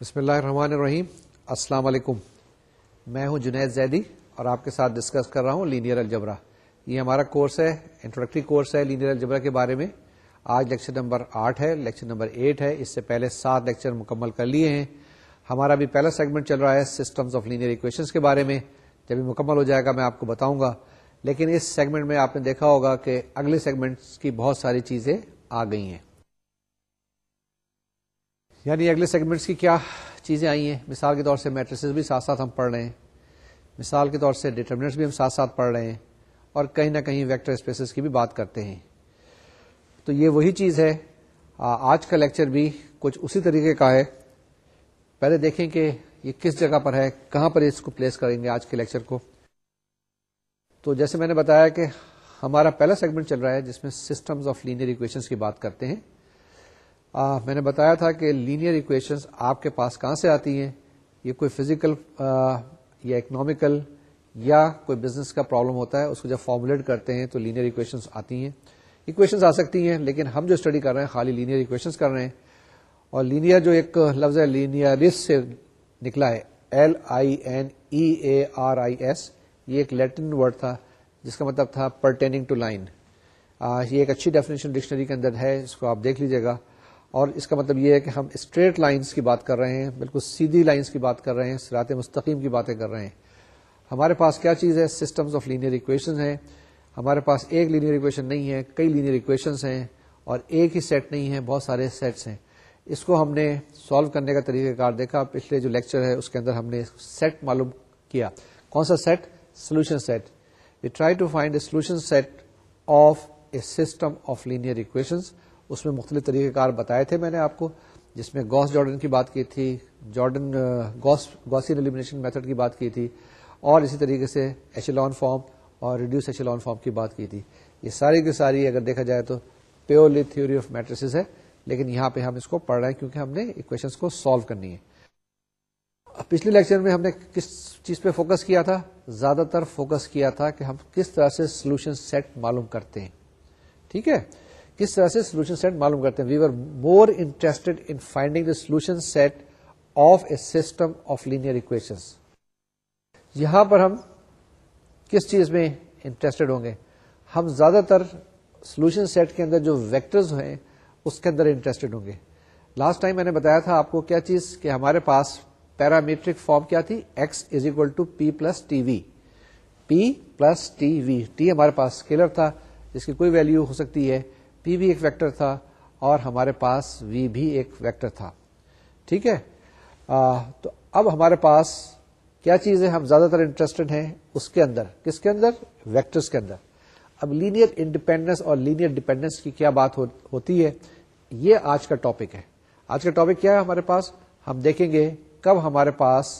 بسم اللہ الرحمن الرحیم السلام علیکم میں ہوں جنید زیدی اور آپ کے ساتھ ڈسکس کر رہا ہوں لینئر الجبرا یہ ہمارا کورس ہے انٹروڈکٹری کورس ہے لینئر الجبرا کے بارے میں آج لیکچر نمبر آٹھ ہے لیکچر نمبر ایٹ ہے اس سے پہلے سات لیکچر مکمل کر لیے ہیں ہمارا بھی پہلا سیگمنٹ چل رہا ہے سسٹمز آف لینئر ایکویشنز کے بارے میں جب یہ مکمل ہو جائے گا میں آپ کو بتاؤں گا لیکن اس سیگمنٹ میں آپ نے دیکھا ہوگا کہ اگلے سیگمنٹس کی بہت ساری چیزیں آ گئی ہیں یعنی اگلے سیگمنٹس کی کیا چیزیں آئی ہیں مثال کے طور سے میٹریسز بھی ساتھ ساتھ ہم پڑھ رہے ہیں مثال کے طور سے ڈیٹرمنٹس بھی ہم ساتھ ساتھ پڑھ رہے ہیں اور کہیں نہ کہیں ویکٹر اسپیسیز کی بھی بات کرتے ہیں تو یہ وہی چیز ہے آج کا لیکچر بھی کچھ اسی طریقے کا ہے پہلے دیکھیں کہ یہ کس جگہ پر ہے کہاں پر اس کو پلیس کریں گے آج کے لیکچر کو تو جیسے میں نے بتایا کہ ہمارا پہلا سیگمنٹ چل رہا ہے جس میں سسٹمز آف لینئر ایکویشنز کی بات کرتے ہیں میں نے بتایا تھا کہ لینئر اکویشنس آپ کے پاس کہاں سے آتی ہیں یہ کوئی فزیکل یا اکنامیکل یا کوئی بزنس کا پرابلم ہوتا ہے اس کو جب فارمولیٹ کرتے ہیں تو لینئر اکویشن آتی ہیں اکویشن آ سکتی ہیں لیکن ہم جو اسٹڈی کر رہے ہیں خالی لینئر اکویشنس کر رہے ہیں اور لینئر جو ایک لفظ ہے لینئرس سے نکلا ہے L I N E A R I S یہ ایک لیٹن ورڈ تھا جس کا مطلب تھا پرٹینگ ٹو لائن یہ ایک اچھی ڈیفینیشن ڈکشنری کے اندر ہے اس کو آپ دیکھ لیجیے گا اور اس کا مطلب یہ ہے کہ ہم اسٹریٹ لائنس کی بات کر رہے ہیں بالکل سیدھی لائنس کی بات کر رہے ہیں سرات مستقیم کی باتیں کر رہے ہیں ہمارے پاس کیا چیز ہے سسٹمز آف لینئر اکویشن ہیں ہمارے پاس ایک لینئر اکویشن نہیں ہے کئی لینئر اکویشنز ہیں اور ایک ہی سیٹ نہیں ہے بہت سارے سیٹس ہیں اس کو ہم نے سالو کرنے کا طریقہ کار دیکھا پچھلے جو لیکچر ہے اس کے اندر ہم نے سیٹ معلوم کیا کون سا set solution set we try to find a solution set of a system of linear equations اس میں مختلف طریقہ کار بتائے تھے میں نے آپ کو جس میں گوس جارڈن کی بات کی تھی جارڈن گوس میتھڈ کی کی بات تھی اور اسی طریقے سے ایچلون فارم اور ریڈیوس ایچلون فارم کی بات کی تھی یہ ساری کی ساری اگر دیکھا جائے تو پیورلی تھیوری آف میٹریس ہے لیکن یہاں پہ ہم اس کو پڑھ رہے ہیں کیونکہ ہم نے کو سالو کرنی ہے پچھلے لیکچر میں ہم نے کس چیز پہ فوکس کیا تھا زیادہ تر فوکس کیا تھا کہ ہم کس طرح سے سولوشن سیٹ معلوم کرتے ہیں ٹھیک ہے کس طرح سے سولوشن سیٹ معلوم کرتے ہیں we are more interested in finding the solution set of a system of linear equation یہاں پر ہم کس چیز میں انٹرسٹڈ ہوں گے ہم زیادہ تر سولوشن سیٹ کے اندر جو ویکٹرز ہیں اس کے اندر انٹرسٹڈ ہوں گے لاسٹ ٹائم میں نے بتایا تھا آپ کو کیا چیز کہ ہمارے پاس پیرامیٹرک فارم کیا تھی X is equal to P plus T V P plus T V T ہمارے پاس اسکیلر تھا جس کی کوئی ویلو ہو سکتی ہے پی بھی ایک ویکٹر تھا اور ہمارے پاس وی بھی ایک ویکٹر تھا ٹھیک ہے تو اب ہمارے پاس کیا چیز ہے ہم زیادہ تر انٹرسٹڈ ہیں اس کے اندر کس کے اندر ویکٹرس کے اندر اب لینئر انڈیپینڈنس اور لینئر ڈیپینڈنس کی کیا بات ہوتی ہے یہ آج کا ٹاپک ہے آج کا ٹاپک کیا ہے ہمارے پاس ہم دیکھیں گے کب ہمارے پاس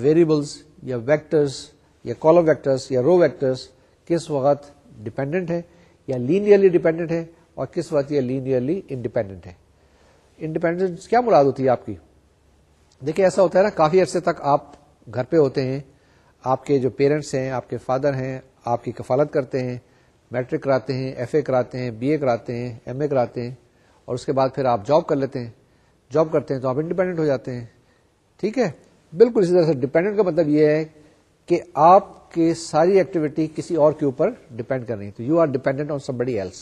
ویریبلس یا ویکٹرس یا کالم ویکٹرس یا رو ویکٹرس کس وقت ڈیپینڈنٹ ہے یا لینئرلی ڈیپینڈنٹ ہے اور کس وقت یہ لینئرلی انڈیپینڈنٹ ہے انڈیپینڈنٹ کیا مراد ہوتی ہے آپ کی دیکھیں ایسا ہوتا ہے نا کافی عرصے تک آپ گھر پہ ہوتے ہیں آپ کے جو پیرنٹس ہیں آپ کے فادر ہیں آپ کی کفالت کرتے ہیں میٹرک کراتے ہیں ایف اے کراتے ہیں بی اے کراتے ہیں ایم اے کراتے ہیں اور اس کے بعد پھر آپ جاب کر لیتے ہیں جاب کرتے ہیں تو آپ انڈیپینڈنٹ ہو جاتے ہیں ٹھیک ہے بالکل اسی طرح سے ڈیپینڈنٹ کا مطلب یہ ہے کہ آپ کے ساری ایکٹیویٹی کسی اور کے اوپر ڈپینڈ کر رہی ہے تو you are dependent on somebody else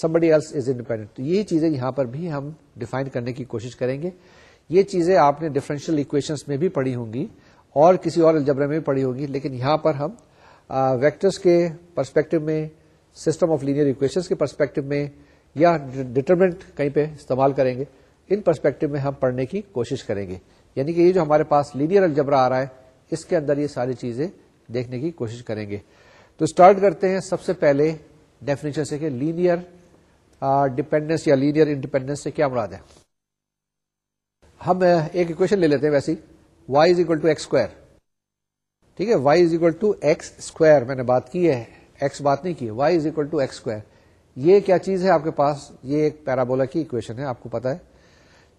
somebody else is independent تو یہی چیزیں یہاں پر بھی ہم ڈیفائن کرنے کی کوشش کریں گے یہ چیزیں آپ نے ڈفرینشیل اکویشن میں بھی پڑھی ہوں گی اور کسی اور الجبرا میں بھی پڑھی ہوگی لیکن یہاں پر ہم ویکٹرس کے پرسپیکٹو میں سسٹم آف لینئر اکویشن کے پرسپیکٹو میں یا ڈٹرمنٹ کہیں پہ استعمال کریں گے ان پرسپیکٹو میں ہم پڑھنے کی کوشش کریں گے یعنی کہ یہ جو ہمارے پاس لینئر الجبرا آ رہا ہے اس کے اندر یہ ساری چیزیں دیکھنے کی کوشش کریں گے تو اسٹارٹ کرتے ہیں سب سے پہلے ڈیفینیشن سے کہ لینئر ڈپینڈنس یا لینئر انڈیپینڈنس سے کیا مراد ہے ہم ایک اکویشن لے لیتے ہیں ویسی y is equal to x square ٹھیک ہے y is equal to x square میں نے بات کی ہے ایکس بات نہیں کی y is equal to x square یہ کیا چیز ہے آپ کے پاس یہ ایک پیرابولا کی اکویشن ہے آپ کو پتا ہے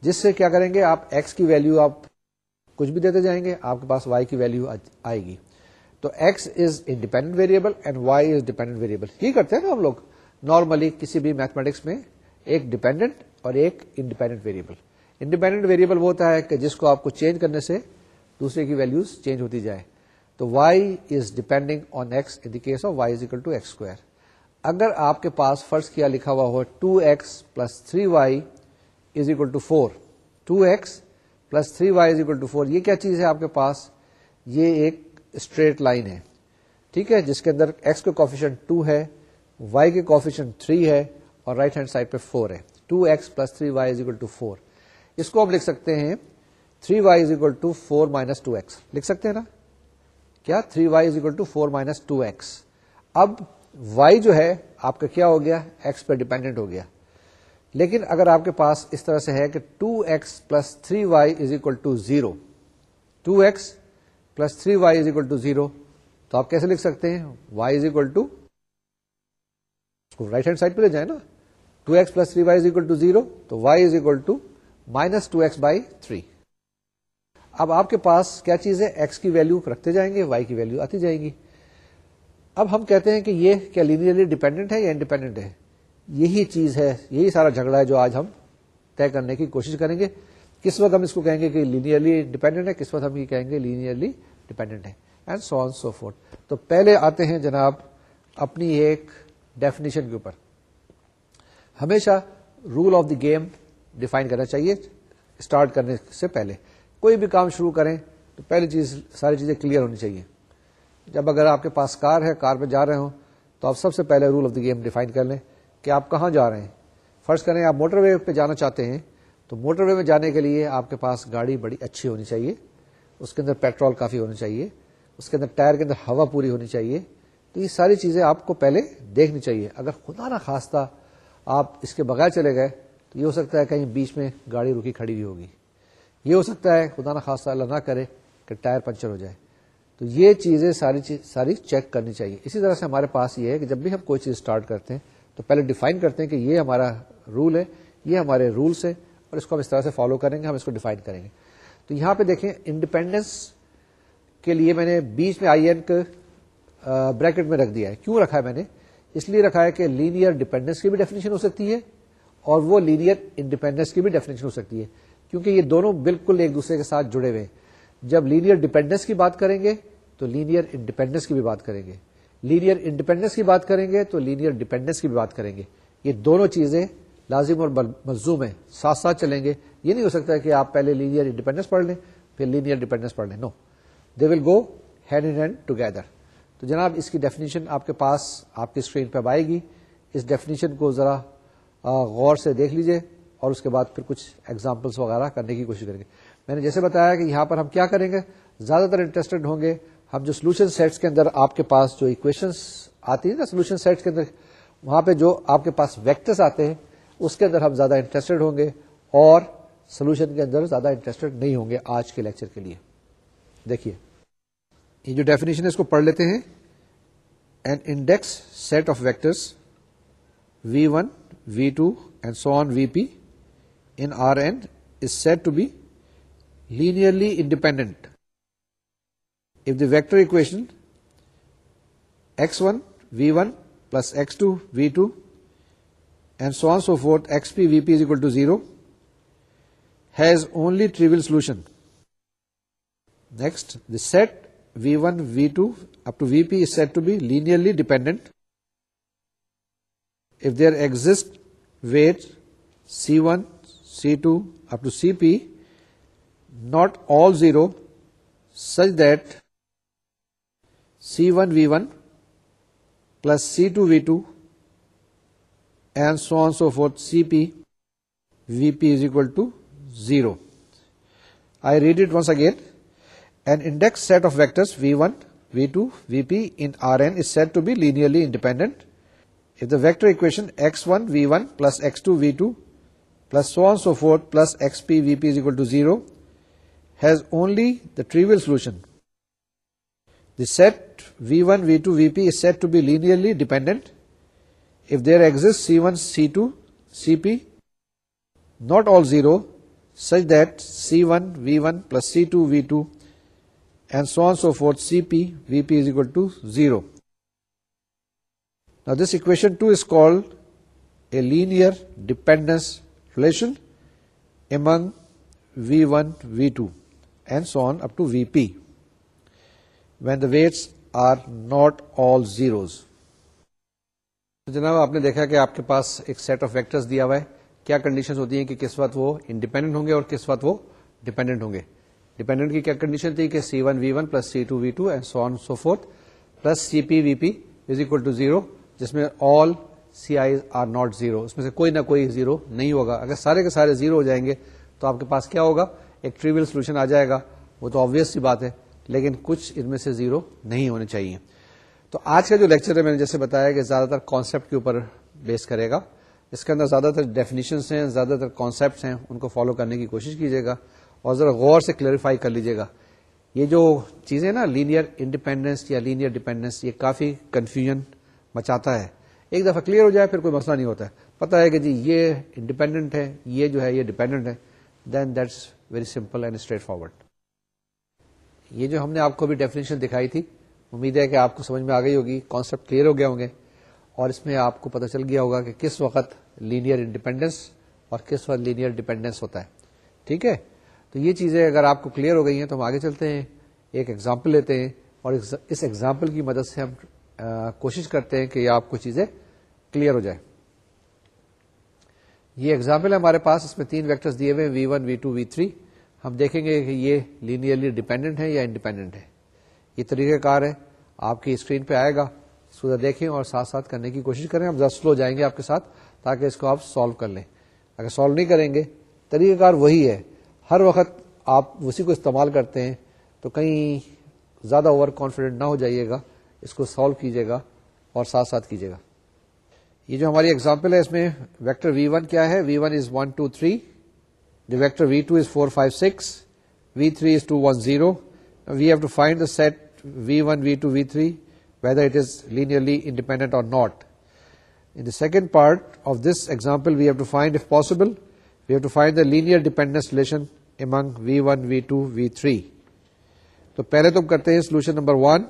جس سے کیا کریں گے آپ ایکس کی ویلو آپ کچھ بھی دیتے جائیں گے آپ کے پاس وائی کی ویلو آئے گی تو is is independent variable variable and dependent یہ کرتے ہیں نا ہم لوگ نارملی کسی بھی میتھمیٹکس میں ایک ڈیپینڈنٹ اور ایک انڈیپینڈنٹ ویریبل انڈیپینڈنٹ ویریبل وہ ہوتا ہے کہ جس کو آپ کو چینج کرنے سے دوسرے کی ویلوز چینج ہوتی جائے تو y is depending on x in case of y is equal to x square اگر آپ کے پاس فرض کیا لکھا ہوا ہو two x plus three y is equal to four two x plus three y is equal to four یہ کیا چیز ہے آپ کے پاس یہ ایک اسٹریٹ لائن ہے ٹھیک ہے جس کے اندر ایکس کے کوفیشن 2 ہے وائی کے کوفیشن 3 ہے اور رائٹ ہینڈ سائڈ پہ 4 ہے two x plus three y while اس کو ہم لکھ سکتے ہیں 3y y is equal to four minus لکھ سکتے ہیں نا کیا 3y y is equal minus two x اب y جو ہے آپ کا کیا ہو گیا x پہ ڈیپینڈنٹ ہو گیا لیکن اگر آپ کے پاس اس طرح سے ہے کہ 2x x plus three y is equal to zero two x plus three y is equal to zero تو آپ کیسے لکھ سکتے ہیں وائی از اکول ٹو کو رائٹ ہینڈ سائڈ پہ لے جائیں نا two x plus three y is equal to zero تو y is equal to minus two x by three اب آپ کے پاس کیا چیز ہے ایکس کی ویلو رکھتے جائیں گے وائی کی ویلو آتی جائیں گی اب ہم کہتے ہیں کہ یہ کیا لینئرلی ڈیپینڈنٹ ہے یا انڈیپینڈنٹ ہے یہی چیز ہے یہی سارا جھگڑا ہے جو آج ہم طے کرنے کی کوشش کریں گے کس وقت ہم اس کو کہیں گے کہ لینئرلی ڈیپینڈنٹ ہے کس وقت ہم یہ کہیں گے لینئرلی ڈیپینڈنٹ ہے and so on so forth تو پہلے آتے ہیں جناب اپنی ایک ڈیفینیشن کے اوپر ہمیشہ rule of the game define کرنا چاہیے اسٹارٹ کرنے سے پہلے کوئی بھی کام شروع کریں تو پہلی چیز ساری چیزیں کلیئر ہونی چاہیے جب اگر آپ کے پاس کار ہے کار پہ جا رہے ہوں تو آپ سب سے پہلے rule of the game define کر لیں کہ آپ کہاں جا رہے ہیں فرسٹ کریں آپ موٹر وے پہ جانا چاہتے ہیں تو موٹر وے میں جانے کے لیے آپ کے پاس گاڑی بڑی اچھی ہونی چاہیے اس کے اندر پیٹرول کافی ہونی چاہیے اس کے اندر ٹائر کے اندر ہوا پوری ہونی چاہیے تو یہ ساری چیزیں آپ کو پہلے دیکھنی چاہیے اگر خدا نہ خواستہ آپ اس کے بغیر چلے گئے تو یہ ہو سکتا ہے کہیں بیچ میں گاڑی رکی کھڑی ہوئی ہوگی یہ ہو سکتا ہے خدا نہ خواستہ اللہ نہ کرے کہ ٹائر پنچر ہو جائے تو یہ چیزیں ساری چیز ساری چیک کرنی چاہیے اسی طرح سے ہمارے پاس یہ ہے کہ جب بھی ہم کوئی چیز اسٹارٹ کرتے ہیں تو پہلے ڈیفائن کرتے ہیں کہ یہ ہمارا رول ہے یہ ہمارے رولس ہے اور اس کو ہم اس طرح سے فالو کریں گے ہم اس کو ڈیفائن کریں گے تو یہاں پہ دیکھیں انڈیپینڈنس کے لیے میں نے بیچ میں آئی این کو بریکٹ میں رکھ دیا ہے کیوں رکھا ہے میں نے اس لیے رکھا ہے کہ لینئر ڈیپینڈنس کی بھی ڈیفینیشن ہو سکتی ہے اور وہ لینئر انڈیپینڈنس کی بھی ڈیفینیشن ہو سکتی ہے کیونکہ یہ دونوں بالکل ایک دوسرے کے ساتھ جڑے ہوئے جب لینئر ڈیپینڈنس کی بات کریں گے تو لینئر انڈیپینڈنس کی بھی بات کریں گے لینئر انڈیپینڈنس کی بات کریں گے تو لینئر ڈیپینڈنس کی بھی بات کریں گے یہ دونوں چیزیں لازم اور ملزوم ہے ساتھ ساتھ چلیں گے یہ نہیں ہو سکتا کہ آپ پہلے لینئر انڈیپینڈنس پڑھ لیں پھر لینئر ڈیپینڈنس پڑھ لیں now they will go hand in hand together تو جناب اس کی ڈیفینیشن آپ کے پاس آپ کی اسکرین پہ آئے گی اس ڈیفینیشن کو ذرا غور سے دیکھ لیجیے اور اس کے بعد پھر کچھ ایگزامپلس وغیرہ کرنے کی کوشش کریں گے میں نے جیسے بتایا کہ یہاں پر ہم کیا کریں گے زیادہ تر انٹرسٹڈ ہوں گے ہم جو سولوشن سیٹس کے اندر آپ کے پاس جو اکویشن آتی ہے نا سولوشن سیٹس کے اندر وہاں پہ جو آپ کے پاس ویکٹرس آتے ہیں اس کے اندر ہم زیادہ انٹرسٹڈ ہوں گے اور سولوشن کے اندر زیادہ انٹرسٹڈ نہیں ہوں گے آج کے لیکچر کے لیے دیکھیے یہ جو ڈیفینیشن ہے اس کو پڑھ لیتے ہیں an index set of v v one two and so on v p in R n is set to be linearly independent if the vector equation x one v one plus x two v two and so on so forth, xp vp is equal to 0, has only trivial solution. Next, the set v1, v2 up to vp is said to be linearly dependent if there exist weights c1, c2 up to cp, not all 0, such that c1, v1 plus c2, v2 and so on so forth. Cp, Vp is equal to 0. I read it once again. An index set of vectors v1, v2, vp in Rn is said to be linearly independent if the vector equation x1 v1 plus x2 v2 plus so on so forth plus xp vp is equal to 0 has only the trivial solution. The set v1, v2, vp is said to be linearly dependent if there exists C1, C2, Cp, not all 0, such that C1, V1 plus C2, V2 and so on and so forth, Cp, Vp is equal to 0. Now this equation 2 is called a linear dependence relation among V1, V2 and so on up to Vp when the weights are not all zeros. جناب آپ نے دیکھا کہ آپ کے پاس ایک set of vectors دیا ہوا ہے کیا کنڈیشن ہوتی ہیں کہ کس وقت وہ انڈیپینڈنٹ ہوں گے اور کس وقت وہ ڈیپینڈنٹ ہوں گے ڈیپینڈنٹ کی کیا کنڈیشن تھی کہ c one v one plus c two v two and so on so forth plus c p v p is equal to zero جس میں all c i are not zero اس میں سے کوئی نہ کوئی زیرو نہیں ہوگا اگر سارے کے سارے زیرو ہو جائیں گے تو آپ کے پاس کیا ہوگا ایک ٹریول سولوشن آ جائے گا وہ تو آبیس بات ہے لیکن کچھ ان میں سے زیرو نہیں ہونے چاہیے تو آج کا جو لیکچر ہے میں نے جیسے بتایا کہ زیادہ تر کانسیپٹ کے اوپر بیس کرے گا اس کے اندر زیادہ تر ڈیفینیشنس ہیں زیادہ تر کانسیپٹ ہیں ان کو فالو کرنے کی کوشش کیجیے گا اور ذرا غور سے کلیئرفائی کر لیجیے گا یہ جو چیزیں نا لینئر انڈیپینڈنس یا لینئر ڈیپینڈنس یہ کافی کنفیوژن مچاتا ہے ایک دفعہ کلیئر ہو جائے پھر کوئی مسئلہ نہیں ہوتا ہے پتا ہے کہ جی یہ انڈیپینڈنٹ ہے یہ جو ہے یہ ڈیپینڈنٹ ہے then that's very simple and straightforward یہ جو ہم نے آپ کو بھی ڈیفینیشن دکھائی تھی امید ہے کہ آپ کو سمجھ میں آ گئی ہوگی کانسیپٹ کلیئر ہو گیا ہوں گے اور اس میں آپ کو پتہ چل گیا ہوگا کہ کس وقت لینئر انڈیپینڈنس اور کس وقت لینئر ڈپینڈنس ہوتا ہے ٹھیک ہے تو یہ چیزیں اگر آپ کو کلیئر ہو گئی ہیں تو ہم آگے چلتے ہیں ایک ایگزامپل لیتے ہیں اور اس ایگزامپل کی مدد سے ہم کوشش کرتے ہیں کہ یہ آپ کو چیزیں کلیئر ہو جائے یہ ایگزامپل ہے ہمارے پاس اس میں تین ویکٹرز دیے ہوئے v one v two v three ہم دیکھیں گے کہ یہ لینئرلی ڈیپینڈنٹ ہے یا انڈیپینڈنٹ ہے یہ طریقہ کار ہے آپ کی اسکرین پہ آئے گا اس کو دیکھیں اور ساتھ ساتھ کرنے کی کوشش کریں آپ سلو جائیں گے آپ کے ساتھ تاکہ اس کو آپ سالو کر لیں اگر سالو نہیں کریں گے طریقہ کار وہی ہے ہر وقت آپ اسی کو استعمال کرتے ہیں تو کہیں زیادہ اوور کانفیڈنٹ نہ ہو جائیے گا اس کو سالو کیجیے گا اور ساتھ ساتھ کیجیے گا یہ جو ہماری اگزامپل ہے اس میں ویکٹر وی ون کیا ہے v one is one two three vector v two is four five six v three is two one zero we have to find the set v one v two v three whether it is linearly independent اور not in the second part of this example we have to find if possible we have to find the linear dependence relation among v one v two v three تو پہلے تو کرتے ہیں solution number one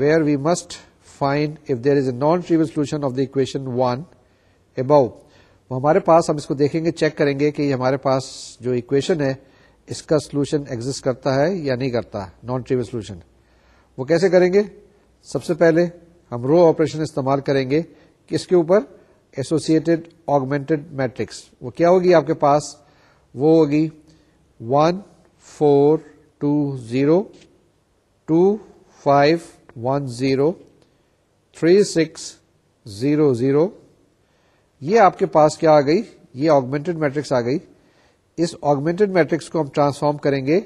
where we must find if there is a non trivial solution of the equation one above ہمارے پاس ہم اس کو دیکھیں گے چیک کریں گے کہ ہمارے پاس جو اکویشن ہے اس کا سولوشن ایگزٹ کرتا ہے یا نہیں کرتا نان ٹریول سولوشن وہ کیسے کریں گے سب سے پہلے ہم رو آپریشن استعمال کریں گے کس کے اوپر ایسوسیڈ آگمنٹڈ میٹرکس وہ کیا ہوگی آپ کے پاس وہ ہوگی one four two zero two five one zero three six zero zero یہ آپ کے پاس کیا آ گئی یہ آگمنٹڈ میٹرکس آ گئی اس آگمنٹڈ میٹرکس کو ہم ٹرانسفارم کریں گے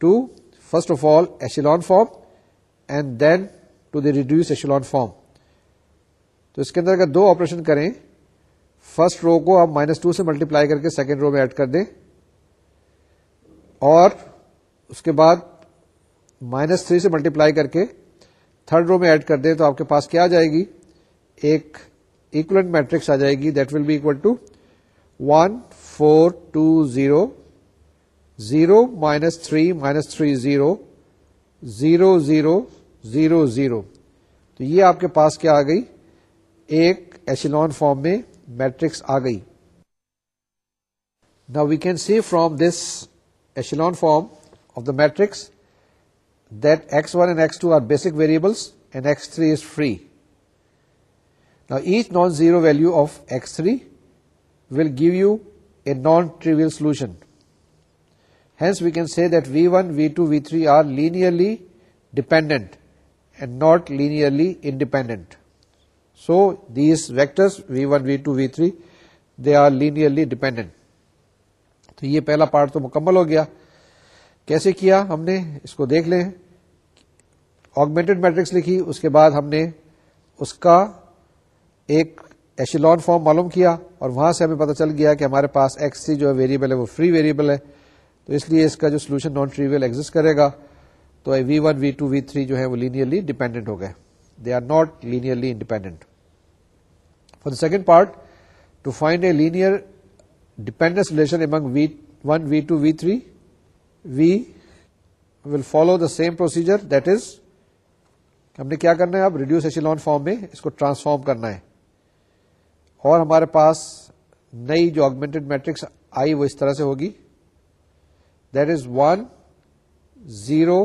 to first of all echelon form and then to the reduced echelon form تو اس کے اندر اگر دو آپریشن کریں فرسٹ رو کو آپ مائنس ٹو سے ملٹی پلائی کر کے سیکنڈ رو میں ایڈ کر دیں اور اس کے بعد مائنس تھری سے ملٹی پلائی کر کے تھرڈ رو میں ایڈ کر دیں تو آپ کے پاس کیا آ جائے گی ایک ایکولنٹ میٹرکس آ جائے گی that will be equal to one four two zero zero minus three minus three zero zero zero zero zero تو یہ آپ کے پاس کیا آ گئی ایک ایشلون فارم میں میٹرکس آ گئی نا we can see from this echelon form of the matrix that x one and x two are basic variables and x three is free نا each non zero value of x three will give you non trivial solution hence we can see that v one v two v three linearly dependent and not لیرلی independent so these vector v one v two v three are linearly dependent تو یہ پہلا part تو مکمل ہو گیا کیسے کیا ہم نے اس کو دیکھ لیں آگمینٹڈ میٹرکس لکھی اس کے بعد ہم نے اس کا ایک ایشیلون فارم معلوم کیا اور وہاں سے ہمیں پتہ چل گیا کہ ہمارے پاس ایکس سی جو ویریبل ہے وہ فری ویریبل ہے تو اس لیے اس کا جو سولوشن نان ٹریویل ایگزٹ کرے گا تو v one v two v three جو ہے وہ لینئرلی ڈیپینڈنٹ ہو گئے they are not linearly independent for the second part to find a linear dependence relation among v one v two v three we will follow the same procedure that is ہم نے کیا کرنا ہے اب reduced echelon form میں اس کو transform کرنا ہے اور ہمارے پاس نئی جو آگمنٹڈ میٹرکس آئی وہ اس طرح سے ہوگی that is one zero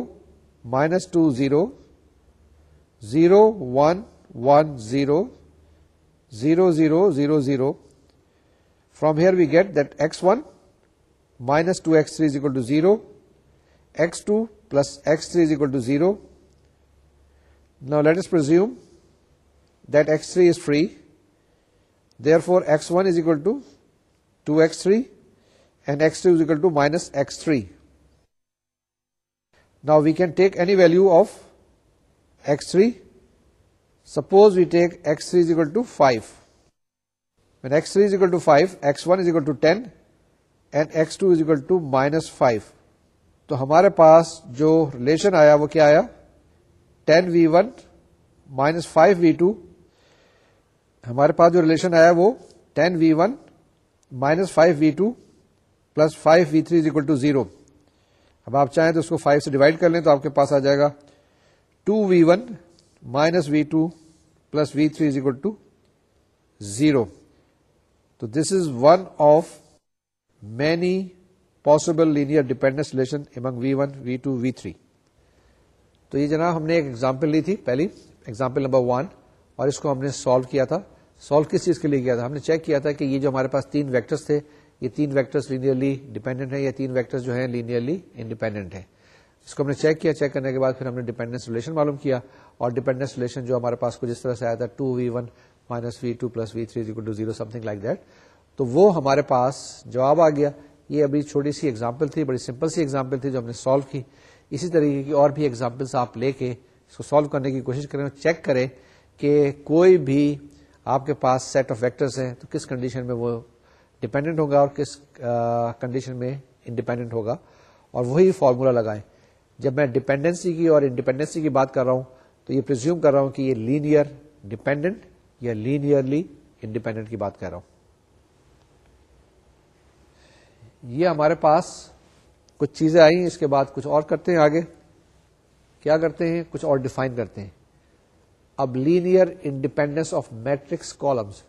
minus two zero zero one one zero zero zero zero zero from here we get that x one minus two x three is equal to zero x two plus x three is equal to zero now let presume that x three is free therefore x one is equal to two x three and x two is equal to minus x three now we can take any value of x three suppose we take x three is equal to five x three is equal to five s one is equal to ten and x two is equal to minus five تو ہمارے پاس جو relation آیا وہ کیا آیا ten v one minus five v two ہمارے پاس جو ریلیشن آیا وہ ten v one minus five v two plus five v three is equal to zero اب آپ چاہیں تو اس کو فائیو سے ڈیوائڈ کر لیں تو آپ کے پاس آ جائے گا two v one minus v two plus v three is equal to zero تو this is one of many possible linear dependence relation among v one v two v three تو یہ جناب ہم نے ایک ایگزامپل لی تھی پہلی ایگزامپل نمبر ون اور اس کو ہم نے سالو کیا تھا سالو کس چیز کے لیے کیا تھا ہم نے چیک کیا تھا کہ یہ جو ہمارے پاس تین ویکٹرس تھے یہ تین ویکٹرس لینئرلی ڈیپینڈنٹ ہیں یا تین ویکٹرس جو ہیں لینئرلی انڈیپینڈنٹ ہیں اس کو ہم نے چیک کیا چیک کرنے کے بعد پھر ہم نے ڈیپینڈنس ریلیشن معلوم کیا اور ڈیپینڈنس ریلیشن جو ہمارے پاس کچھ اس طرح سے آیا تھا two V one minus V two plus V three to zero something like that تو وہ ہمارے پاس جواب آ گیا یہ ابھی چھوٹی سی ایگزامپل تھی بڑی سمپل سی ایگزامپل تھی جو ہم نے سالو کی اسی طریقے کی اور بھی ایگزامپلس آپ لے کے اس کو سالو کرنے کی کوشش کریں چیک کریں کہ کوئی بھی آپ کے پاس سیٹ آف ویکٹرز ہیں تو کس کنڈیشن میں وہ ڈیپینڈنٹ ہوگا اور کس کنڈیشن میں انڈیپینڈنٹ ہوگا اور وہی فارمولا لگائیں جب میں ڈپینڈنسی کی اور انڈیپینڈنسی کی بات کر رہا ہوں تو یہ پرزیوم کر رہا ہوں کہ یہ لینئر ڈپینڈنٹ یا لینئرلی انڈیپینڈنٹ کی بات کر رہا ہوں یہ ہمارے پاس کچھ چیزیں آئی اس کے بعد کچھ اور کرتے ہیں آگے کیا کرتے ہیں کچھ اور ڈیفائن کرتے ہیں اب linear independence of matrix columns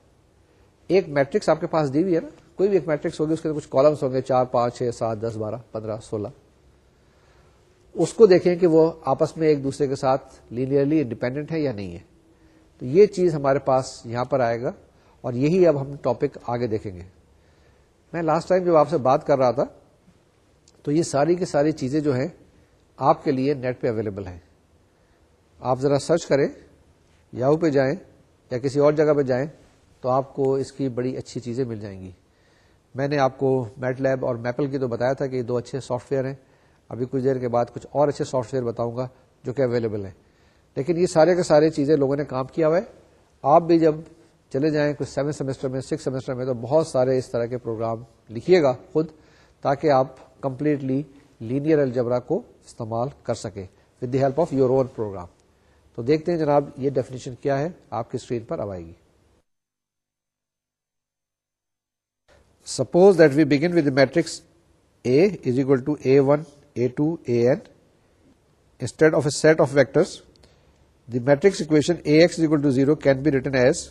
ایک میٹرکس آپ کے پاس دی ہوئی ہے نا کوئی بھی ایک میٹرکس ہوگی اس کے اندر کچھ کالمس ہوں گے چار پانچ چھ سات دس بارہ پندرہ سولہ اس کو دیکھیں کہ وہ آپس میں ایک دوسرے کے ساتھ لینئرلی انڈیپینڈنٹ ہے یا نہیں ہے تو یہ چیز ہمارے پاس یہاں پر آئے گا اور یہی اب ہم ٹاپک آگے دیکھیں گے میں لاسٹ ٹائم جب آپ سے بات کر رہا تھا تو یہ ساری کی ساری چیزیں جو ہیں آپ کے لیے نیٹ پہ اویلیبل ہیں آپ ذرا سرچ کریں یاہو پہ جائیں یا کسی اور جگہ پہ جائیں تو آپ کو اس کی بڑی اچھی چیزیں مل جائیں گی میں نے آپ کو میٹ لیب اور میپل کی تو بتایا تھا کہ یہ دو اچھے سافٹ ویئر ہیں ابھی کچھ دیر کے بعد کچھ اور اچھے سافٹ ویئر بتاؤں گا جو کہ اویلیبل ہیں لیکن یہ سارے کے سارے چیزیں لوگوں نے کام کیا ہوا ہے آپ بھی جب چلے جائیں کچھ سیون سیمسٹر میں سکس سیمسٹر میں تو بہت سارے اس طرح کے پروگرام لکھیے گا خود تاکہ آپ کمپلیٹلی لینئر الجبرا کو استعمال کر سکیں with the help of your own program تو دیکھتے ہیں جناب یہ ڈیفینیشن کیا ہے آپ کی اسکرین پر اب آئے گی suppose that we begin with matrix A is equal to a one a two a n instead of a set of vector the matrix equation A x is equal to zero can be written as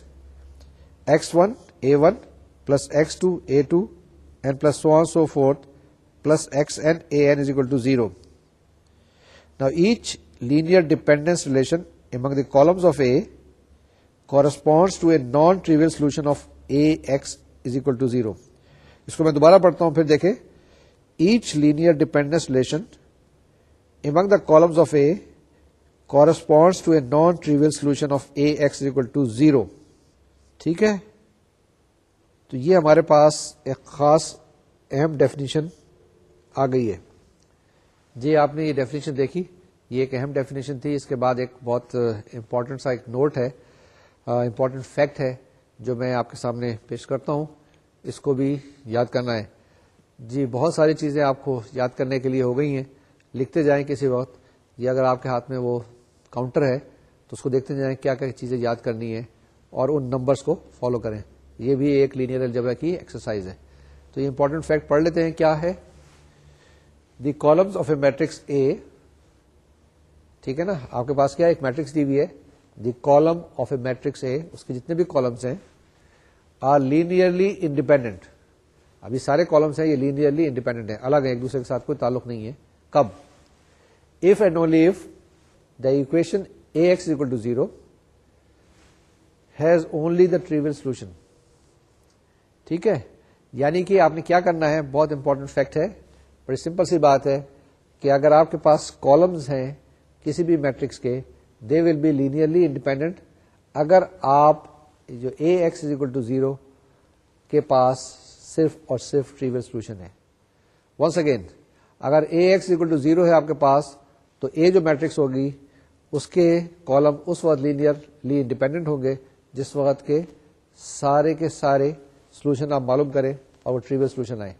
x one a one plus x two a two and plus so plus x n a n is equal to zero نا each linear dependence relation among the columns of A corresponds to a non trivial solution of A to zero اس کو میں دوبارہ پڑھتا ہوں دیکھے each linear dependence the columns of A corresponds to a non trivial solution of equal to zero ٹھیک ہے تو یہ ہمارے پاس ایک خاص اہم ڈیفینیشن آ گئی ہے جی آپ نے یہ ڈیفینیشن دیکھی یہ ایک اہم ڈیفینیشن تھی اس کے بعد ایک بہت امپورٹنٹ uh, سا ایک نوٹ ہے امپورٹنٹ uh, فیکٹ ہے جو میں آپ کے سامنے پیش کرتا ہوں اس کو بھی یاد کرنا ہے جی بہت ساری چیزیں آپ کو یاد کرنے کے لیے ہو گئی ہیں لکھتے جائیں کسی وقت یا اگر آپ کے ہاتھ میں وہ کاؤنٹر ہے تو اس کو دیکھتے جائیں کیا کیا چیزیں یاد کرنی ہے اور ان نمبرس کو فالو کریں یہ بھی ایک لینئر الجبا کی ایکسرسائز ہے تو یہ امپورٹنٹ فیکٹ پڑھ لیتے ہیں کیا ہے the columns of a matrix A ٹھیک ہے نا آپ کے پاس کیا ایک میٹرکس دی ہوئی ہے the column of a matrix A اس کے جتنے بھی کالمس ہیں آر لینئرلی انڈیپینڈنٹ ابھی سارے کالمس ہیں یہ لینئرلی انڈیپینڈنٹ ہے الگ ہے ایک دوسرے کے ساتھ کوئی تعلق نہیں ہے کب if and only the equation A x equal to zero has only the trivial solution ٹھیک ہے یعنی کہ آپ نے کیا کرنا ہے بہت امپورٹنٹ فیکٹ ہے بڑی سمپل سی بات ہے کہ اگر آپ کے پاس کالمز ہیں کسی بھی میٹرکس کے they will be linearly independent اگر آپ جو A x is equal to zero کے پاس صرف اور صرف ٹریول سولوشن ہے ونس اگین اگر A x equal to zero ہے آپ کے پاس تو اے جو میٹرکس ہوگی اس کے کالم اس وقت لینئرلی انڈیپینڈنٹ ہوں گے جس وقت کے سارے کے سارے سولوشن آپ معلوم کریں اور وہ ٹریول سولوشن آئے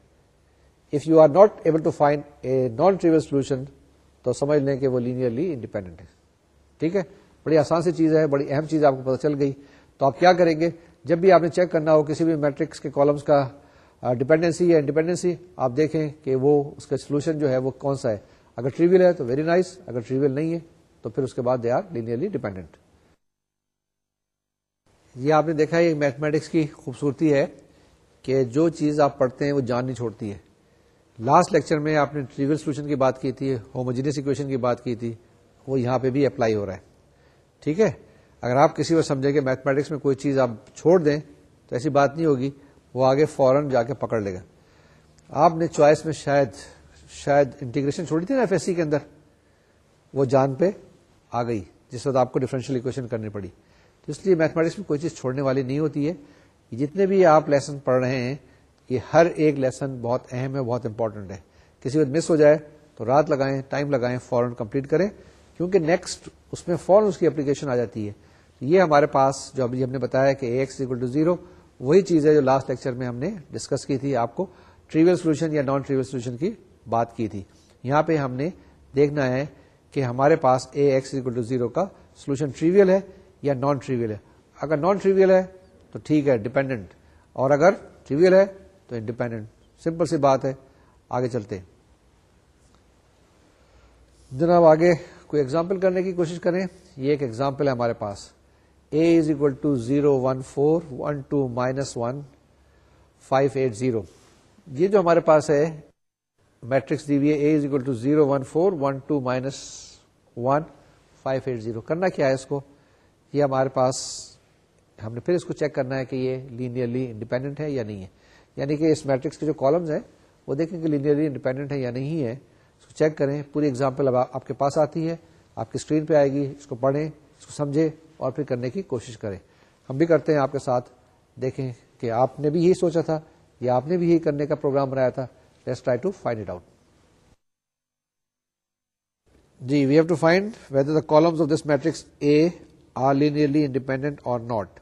if you are not able to find a non trivial solution تو سمجھ لیں کہ وہ لینئرلی انڈیپینڈنٹ ہے ٹھیک ہے بڑی آسان سی چیز ہے بڑی اہم چیز آپ کو پتہ چل گئی تو آپ کیا کریں گے جب بھی آپ نے چیک کرنا ہو کسی بھی میٹرکس کے کالمس کا ڈیپینڈنسی یا انڈیپینڈنسی آپ دیکھیں کہ وہ اس کا سولوشن جو ہے وہ کون سا ہے اگر ٹریول ہے تو ویری نائس nice, اگر ٹریویل نہیں ہے تو پھر اس کے بعد دے آر لینئرلی ڈیپینڈنٹ یہ آپ نے دیکھا یہ میتھمیٹکس کی خوبصورتی ہے کہ جو چیز آپ پڑھتے ہیں وہ جان نہیں چھوڑتی ہے لاسٹ لیکچر میں آپ نے ٹریول سولوشن کی بات کی تھی ہوموجینس اکویشن کی بات کی تھی وہ یہاں پہ بھی اپلائی ہو رہا ہے ٹھیک ہے اگر آپ کسی کو سمجھیں کہ میتھمیٹکس میں کوئی چیز آپ چھوڑ دیں تو ایسی بات نہیں ہوگی وہ آگے فوراً جا کے پکڑ لے گا آپ نے چوائس میں شاید شاید انٹیگریشن چھوڑی تھی نا ایف ایس سی کے اندر وہ جان پہ آ گئی جس وقت آپ کو ڈفرینشیل اکویشن کرنی پڑی تو اس لیے میتھمیٹکس میں کوئی چیز چھوڑنے والی نہیں ہوتی ہے جتنے بھی آپ لیسن پڑھ رہے ہیں یہ ہر ایک لیسن بہت اہم ہے بہت امپورٹنٹ ہے کسی وقت مس ہو جائے تو رات لگائیں ٹائم لگائیں فوراً کمپلیٹ کریں کیونکہ نیکسٹ اس میں فوراً اس کی اپلیکیشن آ جاتی ہے یہ ہمارے پاس جو ابھی ہم نے بتایا کہ ایکس اکول ٹو زیرو وہی چیز ہے جو لاسٹ لیکچر میں ہم نے ڈسکس کی تھی آپ کو ٹریول سولوشن یا نان ٹریول سولوشن کی بات کی تھی یہاں پہ ہم نے دیکھنا ہے کہ ہمارے پاس A X equal to zero کا سولوشن ٹریویل ہے یا نان ٹریویل ہے اگر نان ٹریویل ہے تو ٹھیک ہے ڈیپینڈنٹ اور اگر ٹریویل ہے تو انڈیپینڈنٹ سمپل سی بات ہے آگے چلتے جناب آگے کوئی ایگزامپل کرنے کی کوشش کریں یہ ایک ایگزامپل ہے ہمارے پاس A is equal to zero one four one two minus one five eight zero یہ جو ہمارے پاس ہے میٹرکس دی ہوئی ہے A is equal to two zero zero one one one four minus five eight کرنا کیا ہے اس کو یہ ہمارے پاس ہم نے پھر اس کو چیک کرنا ہے کہ یہ لینئرلی انڈیپینڈنٹ ہے یا نہیں ہے یعنی کہ اس میٹرکس کے جو کالمز ہیں وہ دیکھیں کہ لینئرلی انڈیپینڈنٹ ہے یا نہیں ہے اس کو چیک کریں پوری اگزامپل آپ کے پاس آتی ہے آپ کی اسکرین پہ آئے گی اس کو پڑھیں اس کو سمجھیں اور پھر کرنے کی کوشش کریں ہم بھی کرتے ہیں آپ کے ساتھ دیکھیں کہ آپ نے بھی یہی سوچا تھا یا آپ نے بھی یہی کرنے کا پروگرام بنایا تھا let's try to find it out G we have to find whether the columns of this matrix A are linearly independent اور ناٹ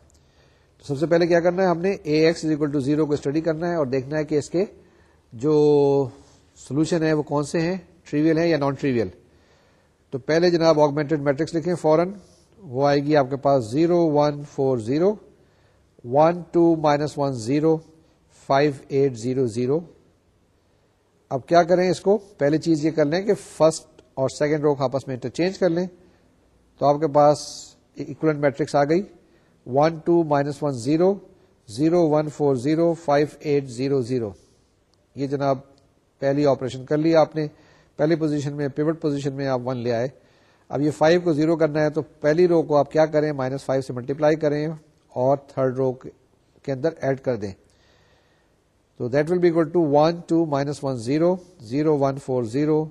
تو سب سے پہلے کیا کرنا ہے ہم نے A x is equal to zero کو اسٹڈی کرنا ہے اور دیکھنا ہے کہ اس کے جو سولوشن ہے وہ کون سے ہیں ٹریویل ہیں یا نان ٹریویل تو پہلے جناب آگمنٹڈ میٹرکس لکھیں فورن وہ آئے گی آپ کے پاس zero one four zero one two minus one zero five eight zero zero اب کیا کریں اس کو پہلی چیز یہ کر لیں کہ فرسٹ اور سیکنڈ روک آپس میں انٹرچینج کر لیں تو آپ کے پاس اکولنٹ میٹرکس آ گئی one two minus one zero zero one four zero five eight zero zero یہ جناب پہلی آپریشن کر لیا آپ نے پہلی پوزیشن میں پیوٹ پوزیشن میں آپ ون لے آئے اب یہ فائیو کو زیرو کرنا ہے تو پہلی رو کو آپ کیا کریں مائنس فائیو سے ملٹی پلائی کریں اور تھرڈ رو کے اندر ایڈ کر دیں تو that will be two one two minus one zero zero one four zero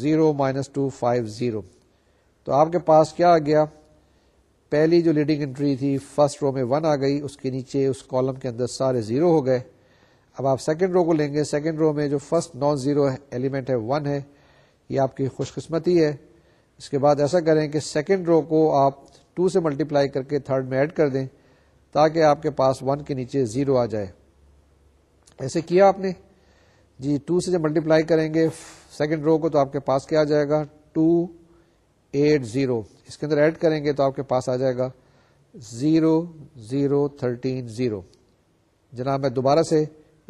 zero minus two five zero تو آپ کے پاس کیا آ گیا پہلی جو لیڈنگ انٹری تھی فرسٹ رو میں ون آ گئی اس کے نیچے اس کالم کے اندر سارے زیرو ہو گئے اب آپ سیکنڈ رو کو لیں گے سیکنڈ رو میں جو فرسٹ نان زیرو ایلیمنٹ ہے ون ہے یہ آپ کی خوش قسمتی ہے اس کے بعد ایسا کریں کہ سیکنڈ رو کو آپ ٹو سے ملٹیپلائی کر کے تھرڈ میں ایڈ کر دیں تاکہ آپ کے پاس ون کے نیچے زیرو آ جائے ایسے کیا آپ نے جی ٹو سے جب ملٹیپلائی کریں گے سیکنڈ رو کو تو آپ کے پاس کیا آ جائے گا ٹو ایٹ زیرو اس کے اندر ایڈ کریں گے تو آپ کے پاس آ جائے گا زیرو زیرو تھرٹین زیرو جناب میں دوبارہ سے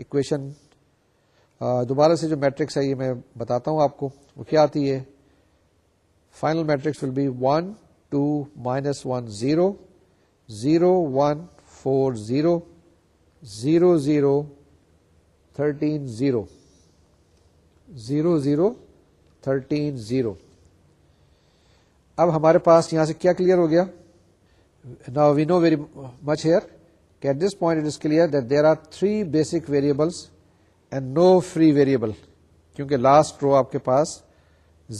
اکویشن دوبارہ سے جو میٹرکس ہے یہ میں بتاتا ہوں آپ کو وہ کیا آتی ہے final matrix will be one two minus one zero zero one four zero zero zero thirteen zero zero zero thirteen zero اب ہمارے پاس یہاں سے کیا کلیئر ہو گیا نا we know very much here کہ at this point it is clear that there are three basic variables and no free variable کیونکہ لاسٹ رو آپ کے پاس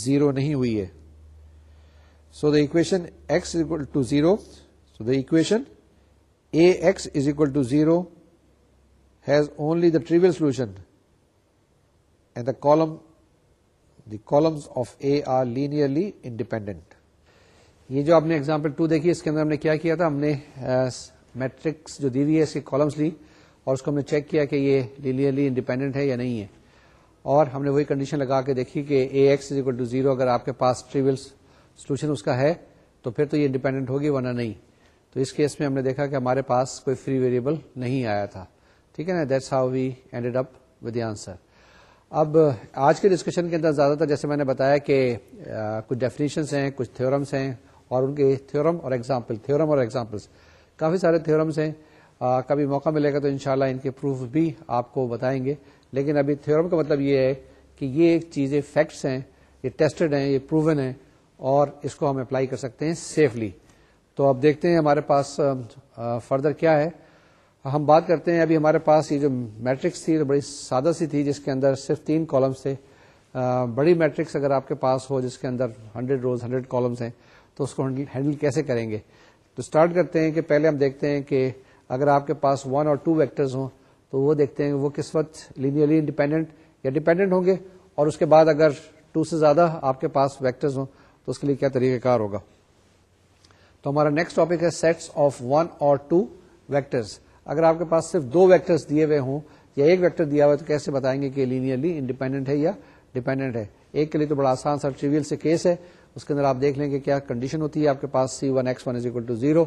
زیرو نہیں ہوئی ہے so the equation x equal to zero so the equation A x is equal to zero has only the trivial solution and the column the columns of A are linearly independent یہ جو آپ نے example to دیکھی اس کے اندر ہم نے کیا کیا تھا ہم نے میٹرکس جو دی ہوئی ہے اس کالمس لی اور اس کو ہم نے چیک کیا کہ یہ لیلیئرلی انڈیپینڈنٹ ہے یا نہیں ہے اور ہم نے وہی کنڈیشن لگا کے دیکھی کہ A X is equal to zero اگر آپ کے پاس ٹریول سولوشن اس کا ہے تو پھر تو یہ انڈیپینڈنٹ ہوگی ورنہ نہیں تو اس کیس میں ہم نے دیکھا کہ ہمارے پاس کوئی فری ویریبل نہیں آیا تھا ٹھیک ہے نا that's how we ended up with the answer اب آج کے ڈسکشن کے اندر زیادہ تر جیسے میں نے بتایا کہ کچھ ڈیفینیشنس ہیں کچھ تھیورمس ہیں اور ان کے تھیورم اور ایگزامپل تھیورم اور ایگزامپلس کافی سارے تھیورمس ہیں کبھی موقع ملے گا تو ان ان کے پروف بھی آپ کو بتائیں گے لیکن ابھی تھیورم کا مطلب یہ ہے کہ یہ چیزیں فیکٹس ہیں یہ ٹیسٹڈ ہیں یہ پروون ہیں اور اس کو ہم اپلائی کر سکتے ہیں سیفلی تو اب دیکھتے ہیں ہمارے پاس فردر کیا ہے ہم بات کرتے ہیں ابھی ہمارے پاس یہ جو میٹرکس تھی بڑی سادہ سی تھی جس کے اندر صرف تین کالمس تھے بڑی میٹرکس اگر آپ کے پاس ہو جس کے اندر ہنڈریڈ روز ہنڈریڈ کالمس ہیں تو اس کو ہینڈل کیسے کریں گے تو اسٹارٹ کرتے ہیں کہ پہلے ہم دیکھتے ہیں کہ اگر آپ کے پاس ون اور ٹو ویکٹرز ہوں تو وہ دیکھتے ہیں کہ وہ کس وقت لینئرلی انڈیپینڈنٹ یا ڈیپینڈنٹ ہوں گے اور اس کے بعد اگر ٹو سے زیادہ آپ کے پاس ویکٹرز ہوں تو اس کے لیے کیا طریقہ کار ہوگا تو ہمارا نیکسٹ ٹاپک ہے سیٹس آف ون اور ٹو ویکٹرز اگر آپ کے پاس صرف دو ویکٹرز دیے ہوئے ہوں یا ایک ویکٹر دیا ہوا تو کیسے بتائیں گے کہ لینیئرلی انڈیپینڈنٹ ہے یا ڈیپینڈنٹ ہے ایک کے لیے تو بڑا آسان سا ٹریویل سے کیس ہے اس کے اندر آپ دیکھ لیں کہ کیا کنڈیشن ہوتی ہے آپ کے پاس c one one x is equal to zero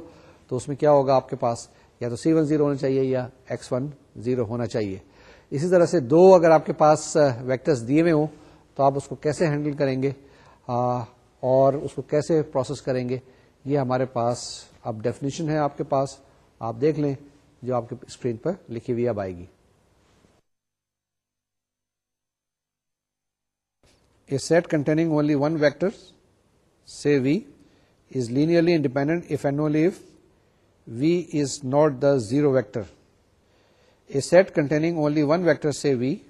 تو اس میں کیا ہوگا آپ کے پاس یا تو سی ون زیرو ہونا چاہیے یا ایکس ون زیرو ہونا چاہیے اسی طرح سے دو اگر آپ کے پاس ویکٹرس دیے ہوئے ہوں تو آپ اس کو کیسے ہینڈل کریں گے اور اس کو کیسے پروسیس کریں گے یہ ہمارے پاس اب ڈیفینیشن ہے آپ کے پاس آپ دیکھ لیں جو آپ کے اسکرین پر لکھی ہوئی اب آئے گی set containing only one vector say V is linearly independent if and only if V is not the zero vector. A set containing only one vector, say V,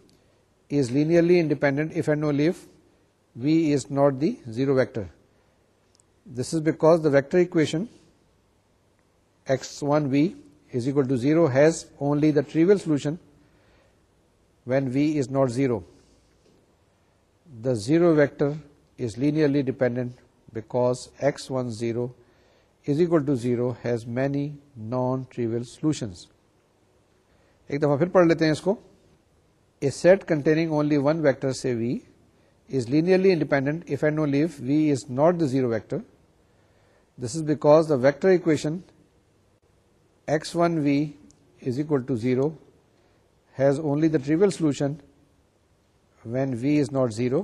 is linearly independent if and only if V is not the zero vector. This is because the vector equation x1v is equal to 0 has only the trivial solution when v is not 0. The zero vector is linearly dependent because x one zero is equal to zero has many non trivial solutions ایک دفعہ پھر پڑھ لیتے ہیں اس کو A set containing only one vector say v is linearly independent if and no is not the zero vector this is because the vector equation x one v is equal to zero has only the trivial solution when v is not zero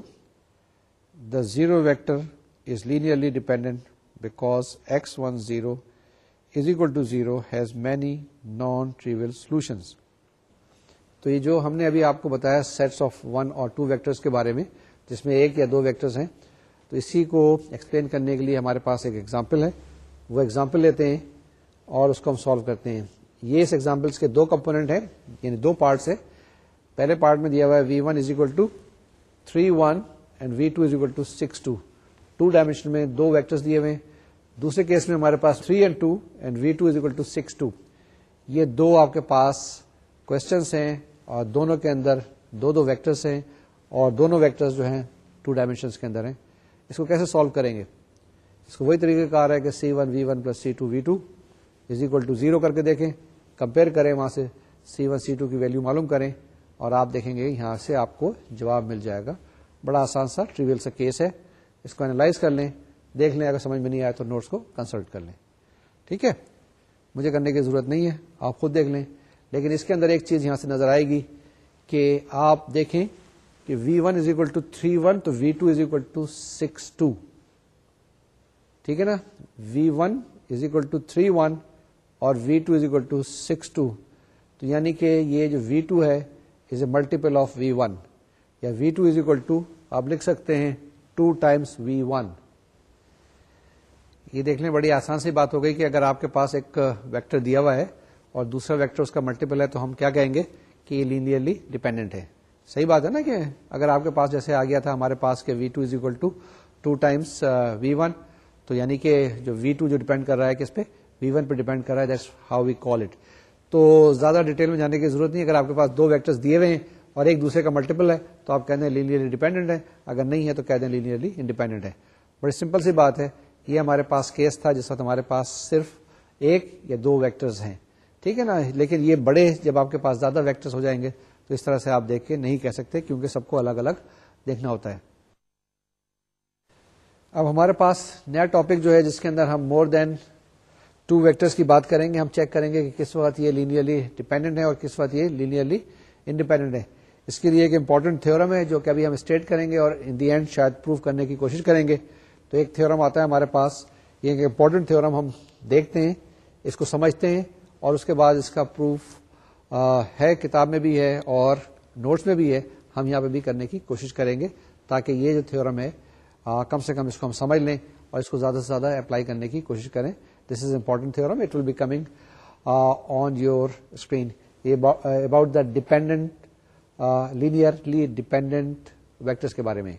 the zero vector لی dependent back x one zero is equal to zero has many non trivial solution تو یہ جو ہم نے ابھی آپ کو بتایا سیٹس آف ون اور ٹو ویکٹر کے بارے میں جس میں ایک یا دو ہیں تو اسی کو ایکسپلین کرنے کے لیے ہمارے پاس ایک ایگزامپل ہے وہ ایگزامپل لیتے ہیں اور اس کو ہم سالو کرتے ہیں یہ اس ایگزامپلس کے دو کمپوننٹ ہیں یعنی دو پارٹس ہیں پہلے پارٹ میں دیا ہوا ہے v one is equal to three one and v two is equal to six two two dimension میں دو ویکٹرز دیے ہوئے دوسرے کیس میں ہمارے پاس three and two and v two is equal to six two یہ دو آپ کے پاس کوشچنس ہیں اور دونوں کے اندر دو دو ویکٹرس ہیں اور دونوں ویکٹرز جو ہیں ٹو ڈائمینشنس کے اندر ہیں اس کو کیسے سالو کریں گے اس کو وہی طریقہ کار ہے کہ c one v one plus c two v two is equal to zero کر کے دیکھیں کمپیئر کریں وہاں سے سی ون سی ٹو کی ویلو معلوم کریں اور آپ دیکھیں گے یہاں سے آپ کو جواب مل جائے گا بڑا آسان سا ٹریول سا کیس ہے اس کو اینالائز کر لیں دیکھ لیں اگر سمجھ میں نہیں آیا تو نوٹس کو کنسلٹ کر لیں ٹھیک ہے مجھے کرنے کی ضرورت نہیں ہے آپ خود دیکھ لیں لیکن اس کے اندر ایک چیز یہاں سے نظر آئے گی کہ آپ دیکھیں کہ v one is equal to three one تو v two is equal to six two ٹھیک ہے نا v one is equal to three one اور v two is equal to six two تو یعنی کہ یہ جو وی ٹو ہے is a multiple of v one یا v two is equal to آپ لکھ سکتے ہیں ٹائمس وی یہ دیکھ لیں بڑی آسان سی بات ہو گئی کہ اگر آپ کے پاس ایک ویکٹر دیا ہوا ہے اور دوسرا ویکٹر اس کا ملٹیپل ہے تو ہم کیا کہیں گے کہ یہ لینئرلی ڈیپینڈنٹ ہے صحیح بات ہے نا کہ اگر آپ کے پاس جیسے آ گیا تھا ہمارے پاس کہ V two is equal to two times V one تو یعنی کہ جو وی ٹو جو ڈیپینڈ کر رہا ہے کس پہ وی ون پہ ڈیپینڈ کر رہا ہے that's how we call it تو زیادہ ڈیٹیل میں جانے کی ضرورت نہیں اگر آپ کے پاس دو ویکٹر دیے ہوئے ہیں اور ایک دوسرے کا ملٹیپل ہے تو آپ کہہ دیں لینیئرلی ڈیپینڈنٹ ہے اگر نہیں ہے تو کہہ دیں لینیئرلی انڈیپینڈنٹ ہے بڑی سمپل سی بات ہے یہ ہمارے پاس کیس تھا جس وقت ہمارے پاس صرف ایک یا دو ویکٹرز ہیں ٹھیک ہے نا لیکن یہ بڑے جب آپ کے پاس زیادہ ویکٹرز ہو جائیں گے تو اس طرح سے آپ دیکھ کے نہیں کہہ سکتے کیونکہ سب کو الگ الگ دیکھنا ہوتا ہے اب ہمارے پاس نیا ٹاپک جو ہے جس کے اندر ہم مور دین ٹو ویکٹرز کی بات کریں گے ہم چیک کریں گے کہ کس وقت یہ لینیئرلی ڈیپینڈنٹ ہے اور کس وقت یہ لینئرلی انڈیپینڈنٹ ہے اس کے لیے ایک امپورٹنٹ تھورم ہے جو کہ ابھی ہم اسٹیٹ کریں گے اور ان دی اینڈ شاید پروف کرنے کی کوشش کریں گے تو ایک تھورم آتا ہے ہمارے پاس یہ ایک امپورٹنٹ تھورم ہم دیکھتے ہیں اس کو سمجھتے ہیں اور اس کے بعد اس کا پروف ہے کتاب میں بھی ہے اور نوٹس میں بھی ہے ہم یہاں پہ بھی کرنے کی کوشش کریں گے تاکہ یہ جو تھورم ہے کم سے کم اس کو ہم سمجھ لیں اور اس کو زیادہ سے زیادہ اپلائی کرنے کی کوشش کریں this is important theorem it will be coming on your screen about the dependent linearly dependent vector کے بارے میں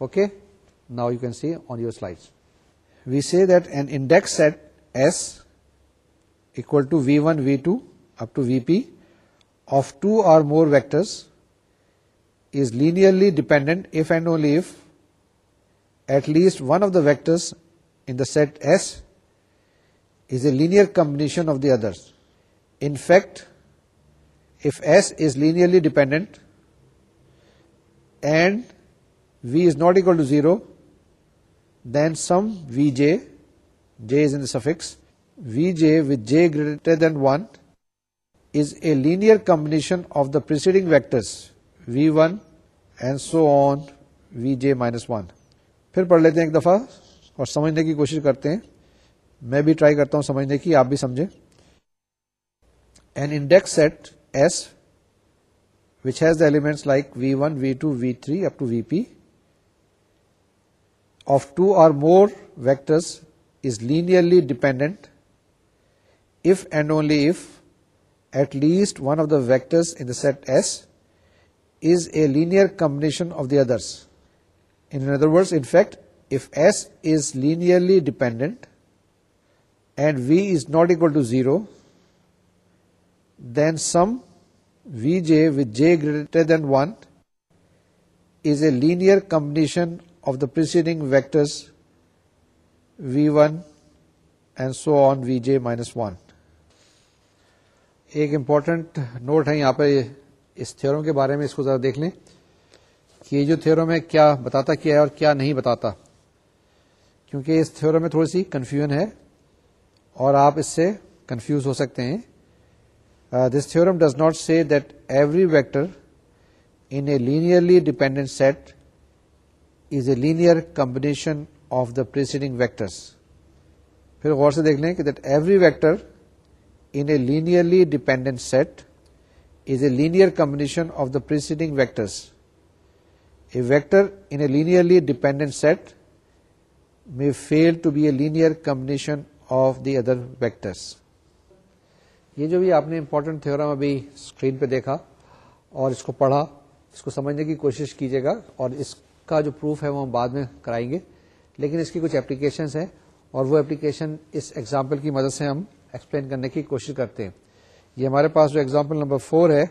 okay now you can see on your slide we see that an index S equal to v one v two up to v p of two or more vectors is linearly dependent if and only if at least one of the vectors in the set S is a linear combination of the others in fact ئرلی dependent and v is not equal to zero then some v j j is an suffix v j with j greater than one is a layer combination of the preceding vector v one and so on v j minus one پھر پڑھ لیتے ہیں ایک دفعہ اور سمجھنے کی کوشش کرتے ہیں میں بھی ٹرائی کرتا ہوں سمجھنے کی آپ بھی سمجھیں an index set S, which has the elements like V1, V2, V3 up to Vp of two or more vectors is linearly dependent if and only if at least one of the vectors in the set S is a linear combination of the others. In other words, in fact, if S is linearly dependent and V is not equal to 0, then some v j with j greater than one is a combination of the preceding vector v one and so on v j minus one ایک important note ہے یہاں پہ اس theorem کے بارے میں اس کو ذرا دیکھ لیں کہ یہ جو تھیورم ہے کیا بتاتا کیا ہے اور کیا نہیں بتاتا کیونکہ اس تھیورم میں تھوڑی سی کنفیوژن ہے اور آپ اس سے کنفیوز ہو سکتے ہیں this theorem does not say that every vector in a linearly dependent set is a linear combination of the preceding vectors پھر غور سے دیکھ لیں کہ that every vector in a linearly dependent set is a linear combination of the preceding vectors. A vector in a linearly dependent set may fail to be a linear combination of the other vectors. یہ جو بھی آپ نے important theorem ابھی screen پہ دیکھا اور اس کو پڑھا اس کو سمجھنے کی کوشش کیجیے گا اور اس کا جو پروف ہے وہ ہم بعد میں کرائیں گے لیکن اس کی کچھ اپلیکیشنس ہیں اور وہ اپلیکیشن اس ایگزامپل کی مدد سے ہم ایکسپلین کرنے کی کوشش کرتے ہیں یہ ہمارے پاس جو ایگزامپل نمبر فور ہے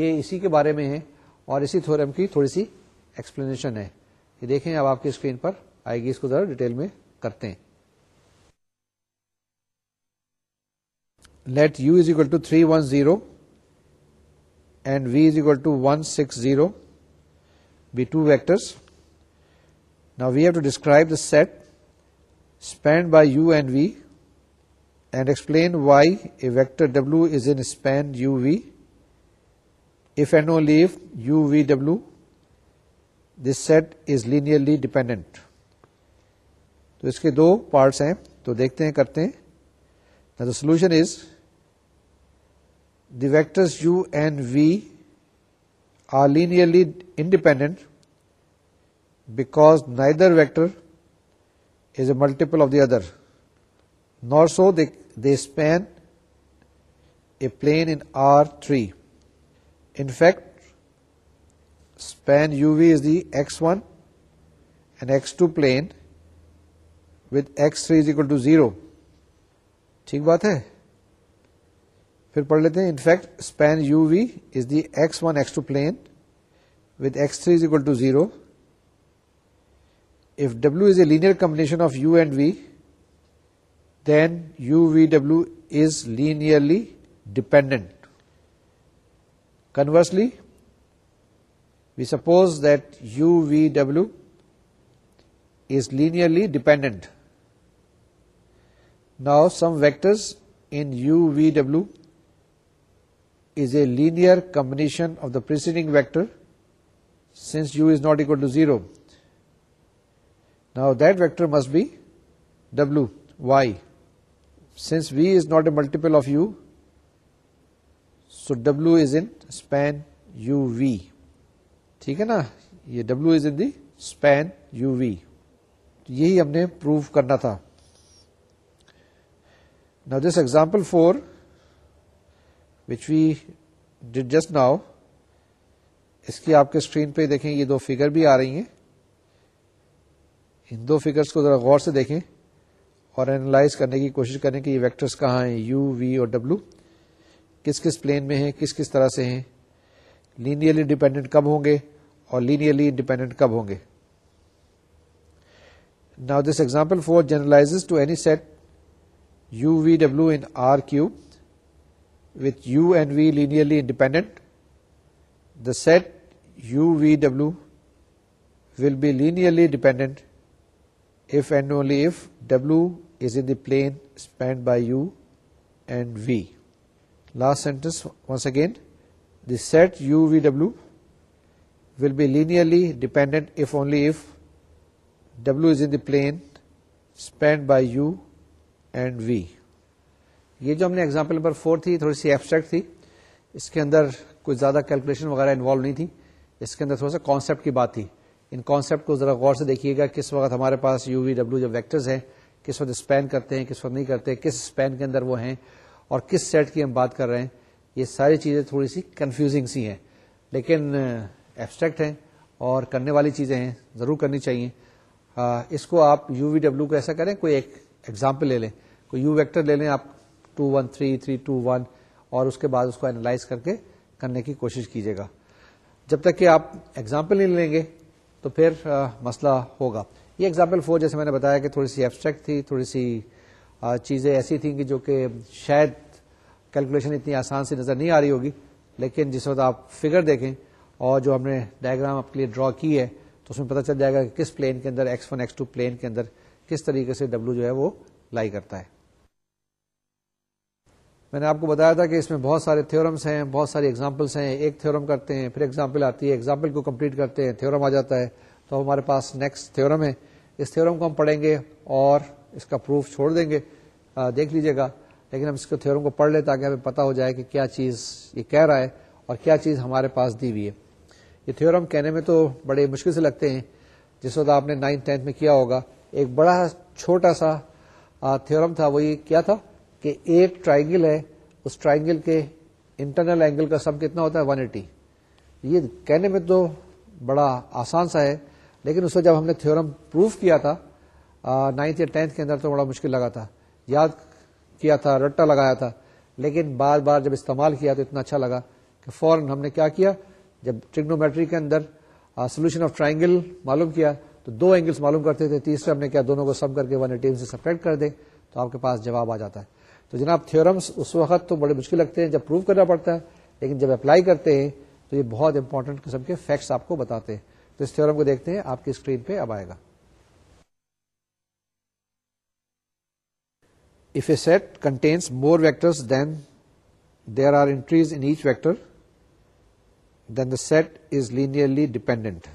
یہ اسی کے بارے میں ہے اور اسی تھورم کی تھوڑی سی ایکسپلینیشن ہے یہ دیکھیں اب آپ کی اسکرین پر آئے گی اس کو ذرا ڈیٹیل میں کرتے ہیں let u is equal to three one zero and v is 160 two one six zero be two vectors نا we have to by the set spanned by u and v and explain why a vector W is if and u v if and no leave u v W this set is dependent تو اس کے دو parts ہیں تو دیکھتے ہیں کرتے ہیں the solution is the vectors u and v are linearly independent because neither vector is a multiple of the other nor so the span a plane in R three in fact span u v is the s one and x two plane with x three is equal to zero ٹھیک بات ہے پھر پڑھ لیتے ہیں in fact span you we is the X one x two plane with x three is equal to zero if W is a linear combination of U and V then U we W is linearly dependent conversely we suppose that U we W is linearly dependent now some vectors in U we W linear combination of the preceding vector since U is not equal to zero نا دیکر must be W why since V is not a multiple of U so W is in span you V ٹھیک ہے نا یہ W is in the span U V یہی ہم نے proof کرنا تھا نا this example four which we did just now اس کی آپ کے اسکرین پہ دیکھیں یہ دو فگر بھی آ رہی ہیں ان دو فیگرس کو ذرا غور سے دیکھیں اور اینالائز کرنے کی کوشش کریں کہ یہ ویکٹرز کہاں ہیں یو وی اور ڈبلو کس کس پلین میں ہیں کس کس طرح سے ہیں لینیئرلی ڈیپینڈنٹ کب ہوں گے اور لینیئرلی انڈیپینڈنٹ کب ہوں گے now this example four generalize to any set u v W in R cube with u and v linearly independent, the set u, v, w will be linearly dependent if and only if w is in the plane spanned by u and v. Last sentence once again, the set u, v, w will be linearly dependent if only if w is in the plane spanned by u and v. یہ جو ہم نے example number four تھی تھوڑی سی abstract تھی اس کے اندر کوئی زیادہ کیلکولیشن وغیرہ انوالو نہیں تھی اس کے اندر تھوڑا سا کانسیپٹ کی بات تھی ان کانسیپٹ کو ذرا غور سے دیکھیے گا کس وقت ہمارے پاس یو وی ڈبلو جو ویکٹرز ہیں کس وقت اسپین کرتے ہیں کس وقت نہیں کرتے کس اسپین کے اندر وہ ہیں اور کس سیٹ کی ہم بات کر رہے ہیں یہ ساری چیزیں تھوڑی سی کنفیوزنگ سی ہیں لیکن ایبسٹریکٹ ہیں اور کرنے والی چیزیں ہیں ضرور کرنی چاہیے اس کو آپ یو وی ڈبلو کو ایسا کریں کوئی ایک ایگزامپل لے لیں کوئی یو ویکٹر لے لیں آپ two one three three two one اور اس کے بعد اس کو اینالائز کر کے کرنے کی کوشش کیجیے گا جب تک کہ آپ ایگزامپل نہیں لیں گے تو پھر مسئلہ ہوگا یہ ایگزامپل فور جیسے میں نے بتایا کہ تھوڑی سی ایبسٹریکٹ تھی تھوڑی سی چیزیں ایسی تھیں کہ جو کہ شاید کیلکولیشن اتنی آسان سے نظر نہیں آ رہی ہوگی لیکن جس وقت آپ فگر دیکھیں اور جو ہم نے ڈائگرام آپ کے لیے ڈرا کی ہے تو اس میں پتہ چل جائے گا کہ کس پلین کے اندر X one X two plane کے اندر کس طریقے سے ڈبلو جو ہے وہ لائی کرتا ہے میں نے آپ کو بتایا تھا کہ اس میں بہت سارے تھیورمس ہیں بہت ساری ایگزامپلس ہیں ایک تھیورم کرتے ہیں پھر ایگزامپل آتی ہے ایگزامپل کو کمپلیٹ کرتے ہیں تھیورم آ جاتا ہے تو ہمارے پاس نیکسٹ تھیورم ہے اس تھیورم کو ہم پڑھیں گے اور اس کا پروف چھوڑ دیں گے دیکھ لیجیے گا لیکن ہم اس کو تھیورم کو پڑھ لیں تاکہ ہمیں پتا ہو جائے کہ کیا چیز یہ کہہ رہا ہے اور کیا چیز ہمارے پاس دی ہوئی ہے یہ تھیورم کہنے میں تو بڑے مشکل سے لگتے ہیں جس وقت آپ نے نائنتھ ٹینتھ میں کیا ہوگا ایک بڑا چھوٹا سا تھیورم تھا وہی کیا تھا کہ ایک ٹرائنگل ہے اس ٹرائنگل کے انٹرنل اینگل کا سم کتنا ہوتا ہے ون ایٹی یہ کہنے میں تو بڑا آسان سا ہے لیکن اس کو جب ہم نے تھورم پروف کیا تھا نائنتھ یا ٹینتھ کے اندر تو بڑا مشکل لگا تھا یاد کیا تھا رٹا لگایا تھا لیکن بار بار جب استعمال کیا تو اتنا اچھا لگا کہ فوراً ہم نے کیا کیا جب ٹریگنومیٹری کے اندر سولوشن آف ٹرائنگل معلوم کیا تو دو اینگلس معلوم کرتے تھے تیسرے ہم نے کیا دونوں کو سم کر کے ون ایٹین سے سپریکٹ کر دیں تو آپ کے پاس جواب آ جاتا ہے تو جناب تھیورمس اس وقت تو بڑے مشکل لگتے ہیں جب پروف کرنا پڑتا ہے لیکن جب اپلائی کرتے ہیں تو یہ بہت امپورٹنٹ قسم کے فیکٹس آپ کو بتاتے ہیں تو اس تھیورم کو دیکھتے ہیں آپ کی اسکرین پہ اب آئے گا set contains more vectors than there are entries in each vector then the set is linearly dependent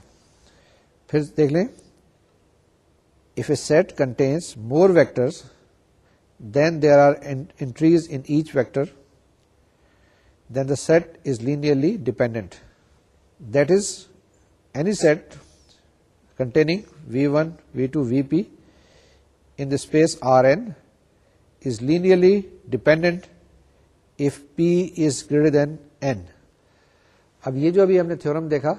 پھر دیکھ لیں if a set contains more vectors than there are entries in each vector then the set is linearly dependent that is any set containing v one v two v p in the space R n is linearly dependent if p is greater than n اب یہ جو ابھی ہم نے تھھیورم دیکھا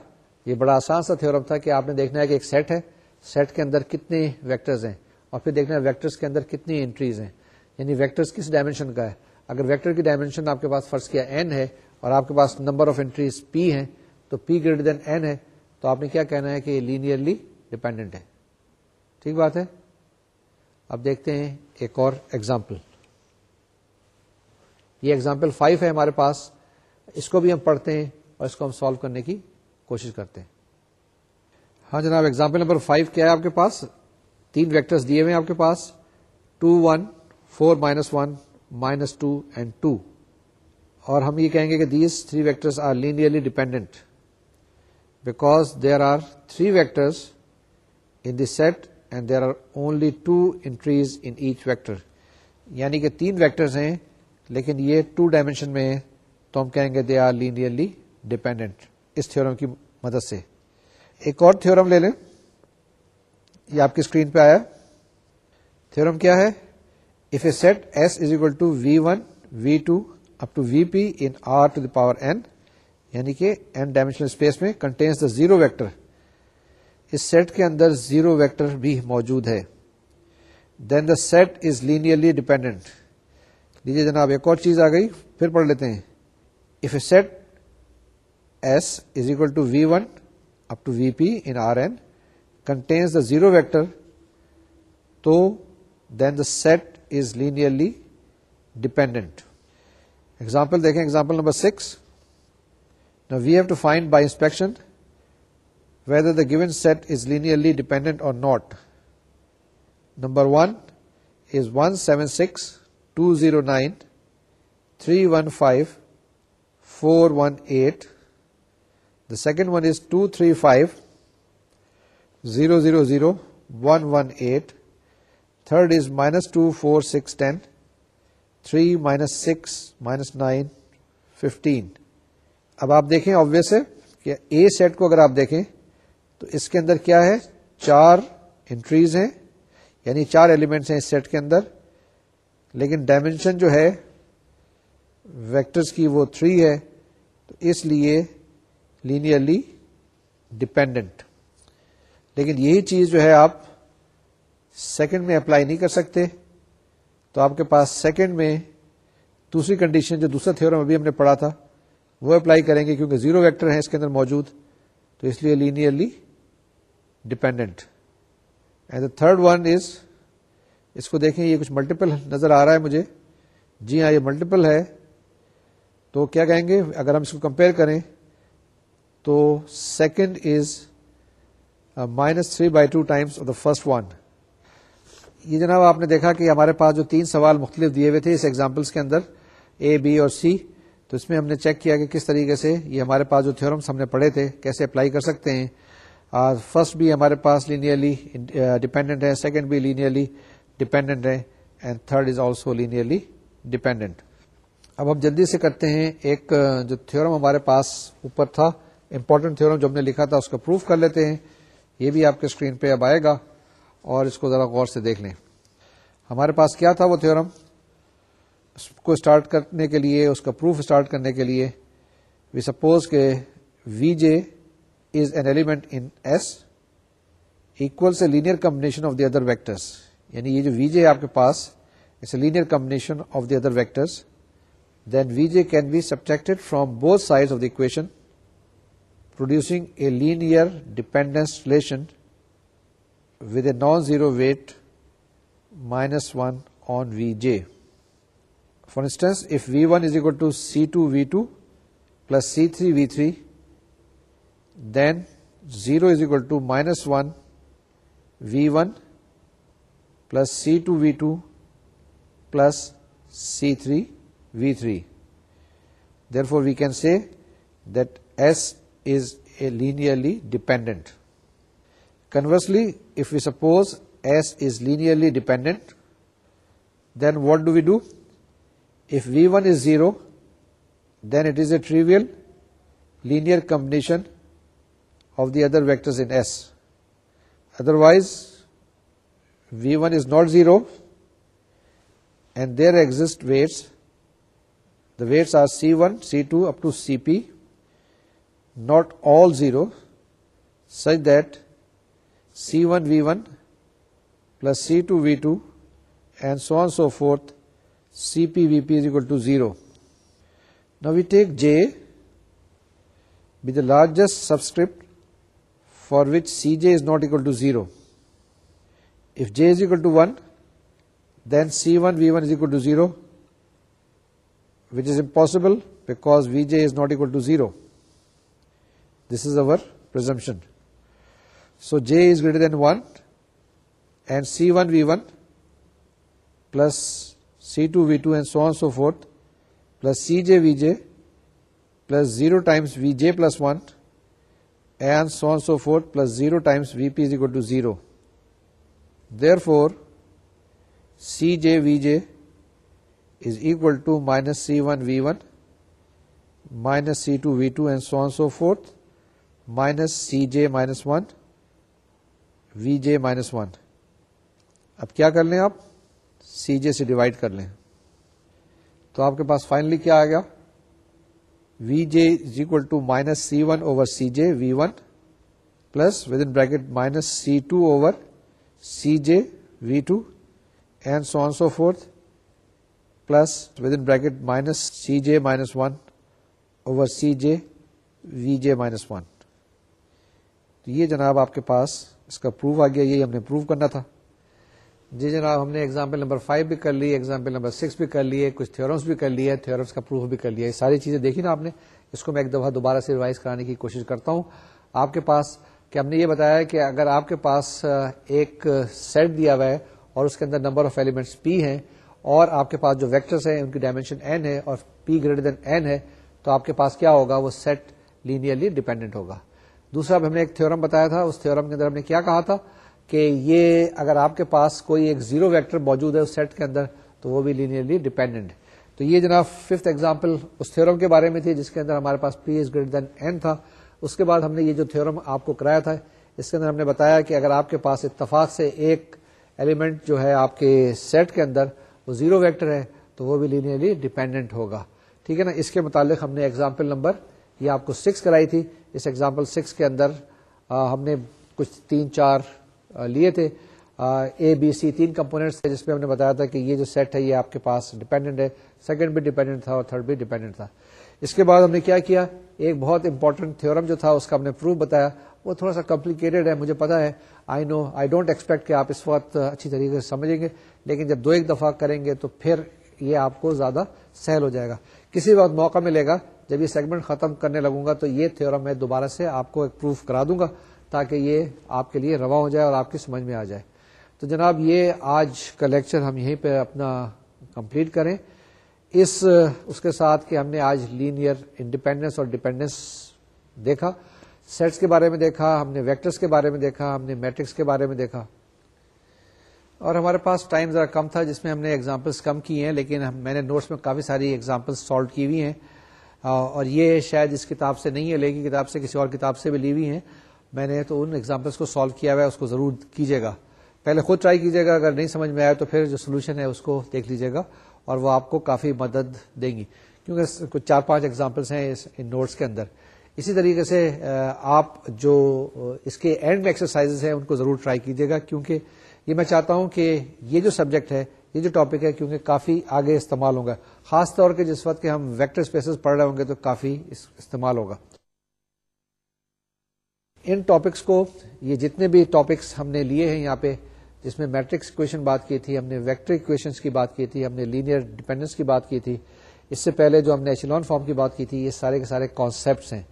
یہ بڑا آسان سا تھوڑم تھا کہ آپ نے دیکھنا ہے کہ ایک سیٹ ہے سیٹ کے اندر کتنے ویکٹرز ہیں اور پھر دیکھنا ہے ویکٹرز کے اندر کتنی انٹریز ہیں یعنی ویکٹر کس ڈائمینشن کا ہے اگر ویکٹر کی ڈائمینشن آپ کے پاس فرض کیا ہے اور آپ کے پاس نمبر آف انٹریز پی ہے تو پی گریٹر دین این ہے تو آپ نے کیا کہنا ہے کہ یہ لینئرلی ڈیپینڈنٹ ہے ٹھیک بات ہے اب دیکھتے ہیں ایک اور ایگزامپل یہ ایگزامپل فائیو ہے ہمارے پاس اس کو بھی ہم پڑھتے ہیں اور اس کو ہم سالو کرنے کی کوشش کرتے ہیں ہاں جناب ایگزامپل نمبر فائیو کیا ہے آپ کے پاس تین ویکٹرز دیے ہوئے ہیں آپ کے پاس two one four minus one minus two and two اور ہم یہ کہیں گے کہ these three vectors are linearly dependent because there are three vectors in set and there are only two entries in each vector یعنی کہ تین ویکٹرس ہیں لیکن یہ ٹو ڈائمینشن میں تو ہم کہیں گے دے آر لینئرلی ڈیپینڈنٹ اس تھیورم کی مدد سے ایک اور تھورم لے لیں یہ آپ کی اسکرین پہ آیا تھورم کیا ہے set S is equal to v one v two up p in R to the power n یعنی کہ میں کنٹینس دا زیرو ویکٹر اس سیٹ کے اندر زیرو ویکٹر بھی موجود ہے then the set is linearly dependent لیجیے جناب ایک اور چیز آ گئی پھر پڑھ لیتے ہیں if a set S is equal to v one up to v p in R n contains the zero vector تو then the set is linearly dependent example دیکھیں example number six we have to find by inspection whether the given set is linearly dependent اور not number one is one seven six two zero nine three one five four one eight the second one is two three five zero zero zero one one eight third is minus two four six ten three minus six minus nine fifteen اب آپ دیکھیں obvious a set کو اگر آپ دیکھیں تو اس کے اندر کیا ہے چار انٹریز ہیں یعنی چار ایلیمنٹس ہیں اس سیٹ کے اندر لیکن ڈائمینشن جو ہے ویکٹرز کی وہ تھری ہے تو اس لیے لینئرلی ڈپینڈنٹ لیکن یہی چیز جو ہے آپ سیکنڈ میں اپلائی نہیں کر سکتے تو آپ کے پاس سیکنڈ میں دوسری کنڈیشن جو دوسرا تھیورم ابھی ہم نے پڑھا تھا وہ اپلائی کریں گے کیونکہ زیرو ویکٹر ہیں اس کے اندر موجود تو اس لیے linearly dependent and the third one is اس کو دیکھیں یہ کچھ ملٹیپل نظر آ رہا ہے مجھے جی ہاں یہ ملٹیپل ہے تو کیا کہیں گے اگر ہم اس کو کمپیئر کریں تو second is minus three by two times of the first one یہ جناب آپ نے دیکھا کہ ہمارے پاس جو تین سوال مختلف دیے ہوئے تھے اس ایگزامپلس کے اندر اے بی اور سی تو اس میں ہم نے چیک کیا کہ کس طریقے سے یہ ہمارے پاس جو تھورمس ہم نے پڑھے تھے کیسے اپلائی کر سکتے ہیں فرسٹ بھی ہمارے پاس لینئرلی ڈپینڈنٹ ہے سیکنڈ بھی لینیئرلی ڈپینڈنٹ ہے and third is also linearly dependent اب ہم جلدی سے کرتے ہیں ایک جو تھورم ہمارے پاس اوپر تھا امپورٹنٹ تھورم جو ہم نے لکھا تھا اس کو پروف کر لیتے ہیں یہ بھی آپ کے اسکرین پہ اب آئے گا اور اس کو ذرا غور سے دیکھ لیں ہمارے پاس کیا تھا وہ تھیورم اس کو اسٹارٹ کرنے کے لیے اس کا پروف اسٹارٹ کرنے کے لیے وی سپوز کہ v j is an element in S equal سے linear combination of the other vectors یعنی یہ جو وی جے آپ کے پاس it's a linear combination of the other vectors then v j can be subtracted from both side of the equation producing a linear dependence relation with a non-zero weight -1 on Vj. For instance, if V1 is equal to C2V2 plus C3V3, then 0 is equal to -1 V1 plus C2V2 plus C3V3. Therefore, we can say that S is a linearly dependent. Conversely, if we suppose S is linearly dependent, then what do we do? If V1 is 0, then it is a trivial linear combination of the other vectors in S. Otherwise, V1 is not 0, and there exist weights. The weights are C1, C2 up to Cp, not all 0, such that C1 V1 plus C2 V2 and so on and so forth. Cp Vp is equal to 0. Now we take J be the largest subscript for which Cj is not equal to 0. If J is equal to 1, then C1 V1 is equal to 0, which is impossible because Vj is not equal to 0. This is our presumption. So J is greater than 1 and C1 V1 plus C2 V2 and so on so forth plus Cj Vj plus 0 times Vj plus 1 and so on so forth plus 0 times Vp is equal to 0. Therefore Cj Vj is equal to minus C1 V1 minus C2 V2 and so on so forth minus Cj minus 1 v j minus one اب کیا کر لیں آپ سی جے سے divide کر لیں تو آپ کے پاس فائنلی کیا آئے گا v j is equal to minus c one over c j v one plus with in bracket minus c two over c j v two and so on so forth plus with in bracket minus c j minus one over c j v j minus one یہ جناب آپ کے پاس اس کا proof آ گیا یہ ہم نے proof کرنا تھا جی جناب ہم نے اگزامپل نمبر فائیو بھی کر لی ایگزامپل نمبر سکس بھی کر لیے کچھ تھیورمس بھی کر لیے تھیورمس کا پروف بھی کر لیا یہ ساری چیزیں دیکھی نا آپ نے اس کو میں ایک دفعہ دوبارہ سے ریوائز کرانے کی کوشش کرتا ہوں آپ کے پاس کہ ہم نے یہ بتایا کہ اگر آپ کے پاس ایک سیٹ دیا ہوا ہے اور اس کے اندر نمبر آف ایلیمنٹس پی ہیں اور آپ کے پاس جو ویکٹرس ہیں ان کی ڈائمینشن این ہے اور پی گریٹر دین این ہے تو آپ کے پاس کیا ہوگا وہ سیٹ لینئرلی ڈیپینڈنٹ ہوگا دوسرا ہم نے ایک تھورم بتایا تھا اس تھیورم کے اندر ہم نے کیا کہا تھا کہ یہ اگر آپ کے پاس کوئی ایک زیرو ویکٹر موجود ہے اس سیٹ کے اندر تو وہ بھی لینئرلی ڈیپینڈنٹ تو یہ جناب ففتھ ایگزامپل اس تھورم کے بارے میں تھی جس کے اندر ہمارے پاس p is greater than n تھا اس کے بعد ہم نے یہ جو تھیورم آپ کو کرایا تھا اس کے اندر ہم نے بتایا کہ اگر آپ کے پاس اتفاق سے ایک ایلیمنٹ جو ہے آپ کے سیٹ کے اندر وہ زیرو ویکٹر ہے تو وہ بھی لینئرلی ڈیپینڈنٹ ہوگا ٹھیک ہے نا اس کے متعلق ہم نے ایگزامپل نمبر یہ آپ کو سکس کرائی تھی اس ایگزامپل سکس کے اندر ہم نے کچھ تین چار لیے تھے اے بی سی تین کمپونیٹس تھے جس میں ہم نے بتایا تھا کہ یہ جو سیٹ ہے یہ آپ کے پاس ڈپینڈنٹ ہے سیکنڈ بھی ڈیپینڈنٹ تھا اور تھرڈ بھی ڈیپینڈنٹ تھا اس کے بعد ہم نے کیا کیا ایک بہت امپورٹنٹ تھورم جو تھا اس کا ہم نے پروف بتایا وہ تھوڑا سا کمپلیکیٹڈ ہے مجھے پتا ہے I know I don't expect کہ آپ اس وقت اچھی طریقے سے سمجھیں گے لیکن جب دو ایک دفعہ کریں گے تو پھر یہ آپ کو زیادہ سہل ہو جائے گا کسی وقت موقع ملے گا جب یہ سیگمنٹ ختم کرنے لگوں گا تو یہ تھیورم میں دوبارہ سے آپ کو ایک پروف کرا دوں گا تاکہ یہ آپ کے لیے رواں ہو جائے اور آپ کی سمجھ میں آ جائے تو جناب یہ آج کا لیکچر ہم یہیں پہ اپنا کمپلیٹ کریں اس اس کے ساتھ کہ ہم نے آج لینئر انڈیپینڈنس اور ڈیپینڈنس دیکھا سیٹس کے بارے میں دیکھا ہم نے ویکٹرس کے بارے میں دیکھا ہم نے میٹرکس کے بارے میں دیکھا اور ہمارے پاس ٹائم ذرا کم تھا جس میں ہم نے ایگزامپلس کم کی ہیں لیکن میں نے نوٹس میں کافی ساری ایگزامپلس سالو کی ہوئی ہیں اور یہ شاید اس کتاب سے نہیں ہے لے کتاب سے کسی اور کتاب سے بھی لی ہوئی ہیں میں نے تو ان ایگزامپلس کو سالو کیا ہوا ہے اس کو ضرور کیجیے گا پہلے خود ٹرائی کیجیے گا اگر نہیں سمجھ میں آیا تو پھر جو سولوشن ہے اس کو دیکھ لیجیے گا اور وہ آپ کو کافی مدد دیں گی کیونکہ کچھ چار پانچ ایگزامپلس ہیں اس نوٹس کے اندر اسی طریقے سے آپ جو اس کے اینڈ ایکسرسائز ہیں ان کو ضرور ٹرائی کیجیے گا کیونکہ یہ میں چاہتا ہوں کہ یہ جو سبجیکٹ ہے یہ جو ٹاپک ہے کیونکہ کافی آگے استعمال ہوگا خاص طور کے جس وقت کے ہم ویکٹر اسپیسز پڑھ رہے ہوں گے تو کافی استعمال ہوگا ان ٹاپکس کو یہ جتنے بھی ٹاپکس ہم نے لیے ہیں یہاں پہ جس میں میٹرکس بات کی تھی ہم نے ویکٹر اکویشن کی بات کی تھی ہم نے لینئر ڈیپینڈنس کی بات کی تھی اس سے پہلے جو ہم نے ایچلون فارم کی بات کی تھی یہ سارے کے سارے کانسیپٹس ہیں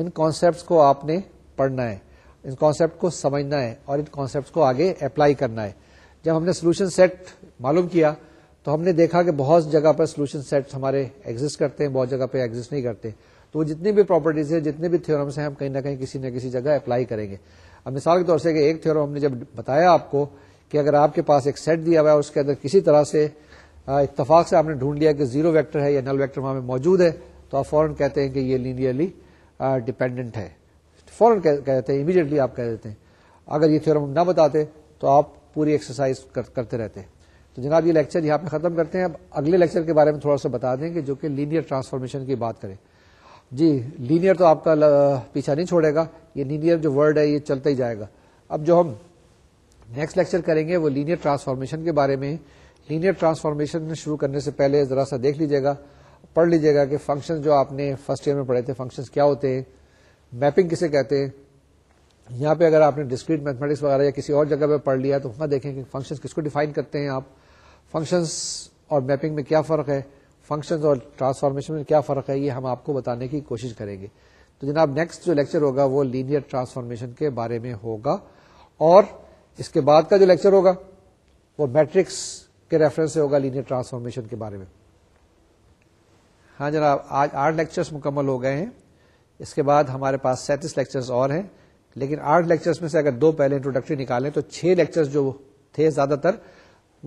ان کانسیپٹس کو آپ نے پڑھنا ہے ان کانسیپٹ کو سمجھنا ہے اور ان کانسیپٹس کو آگے اپلائی کرنا ہے جب ہم نے سولوشن سیٹ معلوم کیا تو ہم نے دیکھا کہ بہت جگہ پر سولوشن سیٹ ہمارے ایگزٹ کرتے ہیں بہت جگہ پہ ایگزٹ نہیں کرتے تو وہ جتنی بھی پراپرٹیز ہیں جتنے بھی ہیں ہم کہیں نہ کہیں کسی نہ کسی جگہ اپلائی کریں گے اب مثال کے طور سے کہ ایک تھورم ہم نے جب بتایا آپ کو کہ اگر آپ کے پاس ایک سیٹ دیا ہوا ہے اس کے اندر کسی طرح سے اتفاق سے آپ نے ڈھونڈ لیا کہ زیرو ویکٹر ہے یا نل ویکٹر وہاں میں موجود ہے تو آپ فوراً کہتے ہیں کہ یہ لینئرلی ڈپینڈنٹ ہے فوراً کہتے ہیں امیڈیٹلی آپ کہہ دیتے ہیں اگر یہ تھیورم نہ بتاتے تو آپ پوری ایکسرسائز کرتے رہتے ہیں تو جناب یہ لیکچر یہاں پہ ختم کرتے ہیں اب اگلے لیکچر کے بارے میں تھوڑا سا بتا دیں کہ جو کہ لینئر ٹرانسفارمیشن کی بات کریں جی لینئر تو آپ کا پیچھا نہیں چھوڑے گا یہ لینئر جو ورڈ ہے یہ چلتا ہی جائے گا اب جو ہم نیکسٹ لیکچر کریں گے وہ لینئر ٹرانسفارمیشن کے بارے میں لینئر ٹرانسفارمیشن شروع کرنے سے پہلے ذرا سا دیکھ لیجیے گا پڑھ لیجیے گا کہ فنکشن جو آپ نے فرسٹ ایئر میں پڑھے تھے فنکشن کیا ہوتے ہیں میپنگ کسے کہتے ہیں یہاں پہ اگر آپ نے ڈسکریٹ میتھمیٹکس وغیرہ یا کسی اور جگہ پہ پڑھ لیا تو وہاں دیکھیں کہ فنکشن کس کو ڈیفائن کرتے ہیں آپ فنکشنس اور میپنگ میں کیا فرق ہے فنکشن اور ٹرانسفارمیشن میں کیا فرق ہے یہ ہم آپ کو بتانے کی کوشش کریں گے تو جناب نیکسٹ جو لیکچر ہوگا وہ لینئر ٹرانسفارمیشن کے بارے میں ہوگا اور اس کے بعد کا جو لیکچر ہوگا وہ میٹرکس کے ریفرنس سے ہوگا لینئر ٹرانسفارمیشن کے بارے میں ہاں جناب آج آٹھ لیکچرز مکمل ہو گئے ہیں اس کے بعد ہمارے پاس سینتیس لیکچرز اور ہیں لیکن آٹھ لیکچرز میں سے اگر دو پہلے انٹروڈکٹری نکالیں تو چھ لیکچرز جو تھے زیادہ تر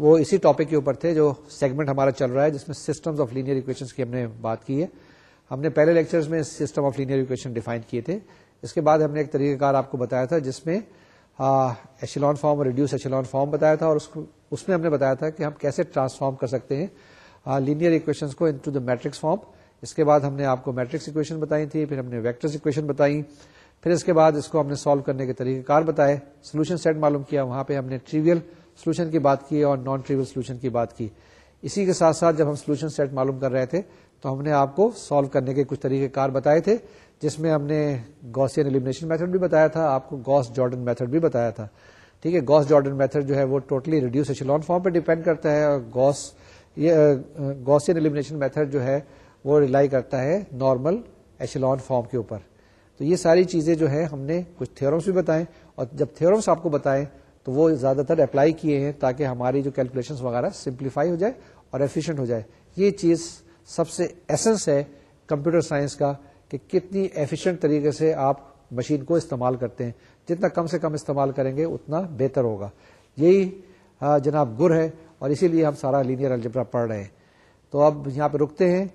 وہ اسی ٹاپک کے اوپر تھے جو سیگمنٹ ہمارا چل رہا ہے جس میں سسٹم آف لینئر اکویشن کی ہم نے بات کی ہے ہم نے پہلے لیکچر میں system of linear equation define کیے تھے اس کے بعد ہم نے ایک طریقہ کار آپ کو بتایا تھا جس میں ایشلان فارم اور ریڈیوس ایشلان فارم بتایا تھا اور اس میں ہم نے بتایا تھا کہ ہم کیسے ٹرانسفارم کر سکتے ہیں لینئر اکویشن کو into the matrix form اس کے بعد ہم نے آپ کو میٹرکس اکویشن بتائی تھی پھر ہم نے ویکٹرس اکویشن بتائی پھر اس کے بعد اس کو ہم نے سالو کرنے کے طریقہ کار بتایا سولوشن سیٹ معلوم کیا وہاں پہ ہم نے ٹریویل سولوشن کی بات کی اور نان ٹریول سولوشن کی بات کی اسی کے ساتھ ساتھ جب ہم سولوشن سیٹ معلوم کر رہے تھے تو ہم نے آپ کو سالو کرنے کے کچھ طریقے کار بتائے تھے جس میں ہم نے گوسین ایلیمنیشن میتھڈ بھی بتایا تھا آپ کو گوس جارڈن میتھڈ بھی بتایا تھا ٹھیک ہے گوس جارڈن میتھڈ جو ہے وہ ٹوٹلی ریڈیوس ایچلون فارم پہ ڈیپینڈ کرتا ہے اور گوس یہ گوسین ایلیمنیشن میتھڈ جو ہے وہ ریلائی کرتا ہے نارمل ایچلون فارم کے اوپر تو یہ ساری چیزیں جو ہے ہم نے کچھ تھیورمس بھی بتائیں اور جب تھیورمس آپ کو بتائیں تو وہ زیادہ تر اپلائی کیے ہیں تاکہ ہماری جو کیلکولیشنس وغیرہ سمپلیفائی ہو جائے اور ایفیشینٹ ہو جائے یہ چیز سب سے ایسنس ہے کمپیوٹر سائنس کا کہ کتنی ایفیشینٹ طریقے سے آپ مشین کو استعمال کرتے ہیں جتنا کم سے کم استعمال کریں گے اتنا بہتر ہوگا یہی جناب گر ہے اور اسی لیے ہم سارا لینئر الجبرا پڑھ رہے ہیں تو اب یہاں پہ رکتے ہیں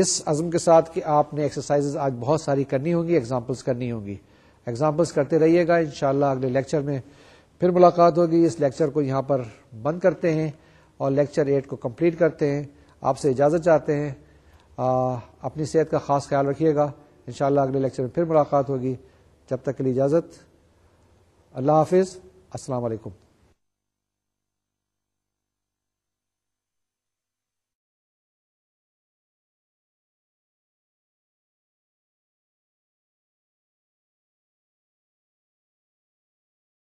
اس عزم کے ساتھ کہ آپ نے ایکسرسائز آج بہت ساری کرنی ہوں گی ایگزامپلس کرنی ہوں گی ایگزامپلس کرتے رہیے گا انشاءاللہ اگلے لیکچر میں پھر ملاقات ہوگی اس لیکچر کو یہاں پر بند کرتے ہیں اور لیکچر ایٹ کو کمپلیٹ کرتے ہیں آپ سے اجازت چاہتے ہیں آ, اپنی صحت کا خاص خیال رکھیے گا انشاءاللہ اللہ اگلے لیکچر میں پھر ملاقات ہوگی جب تک کے لیے اجازت اللہ حافظ السلام علیکم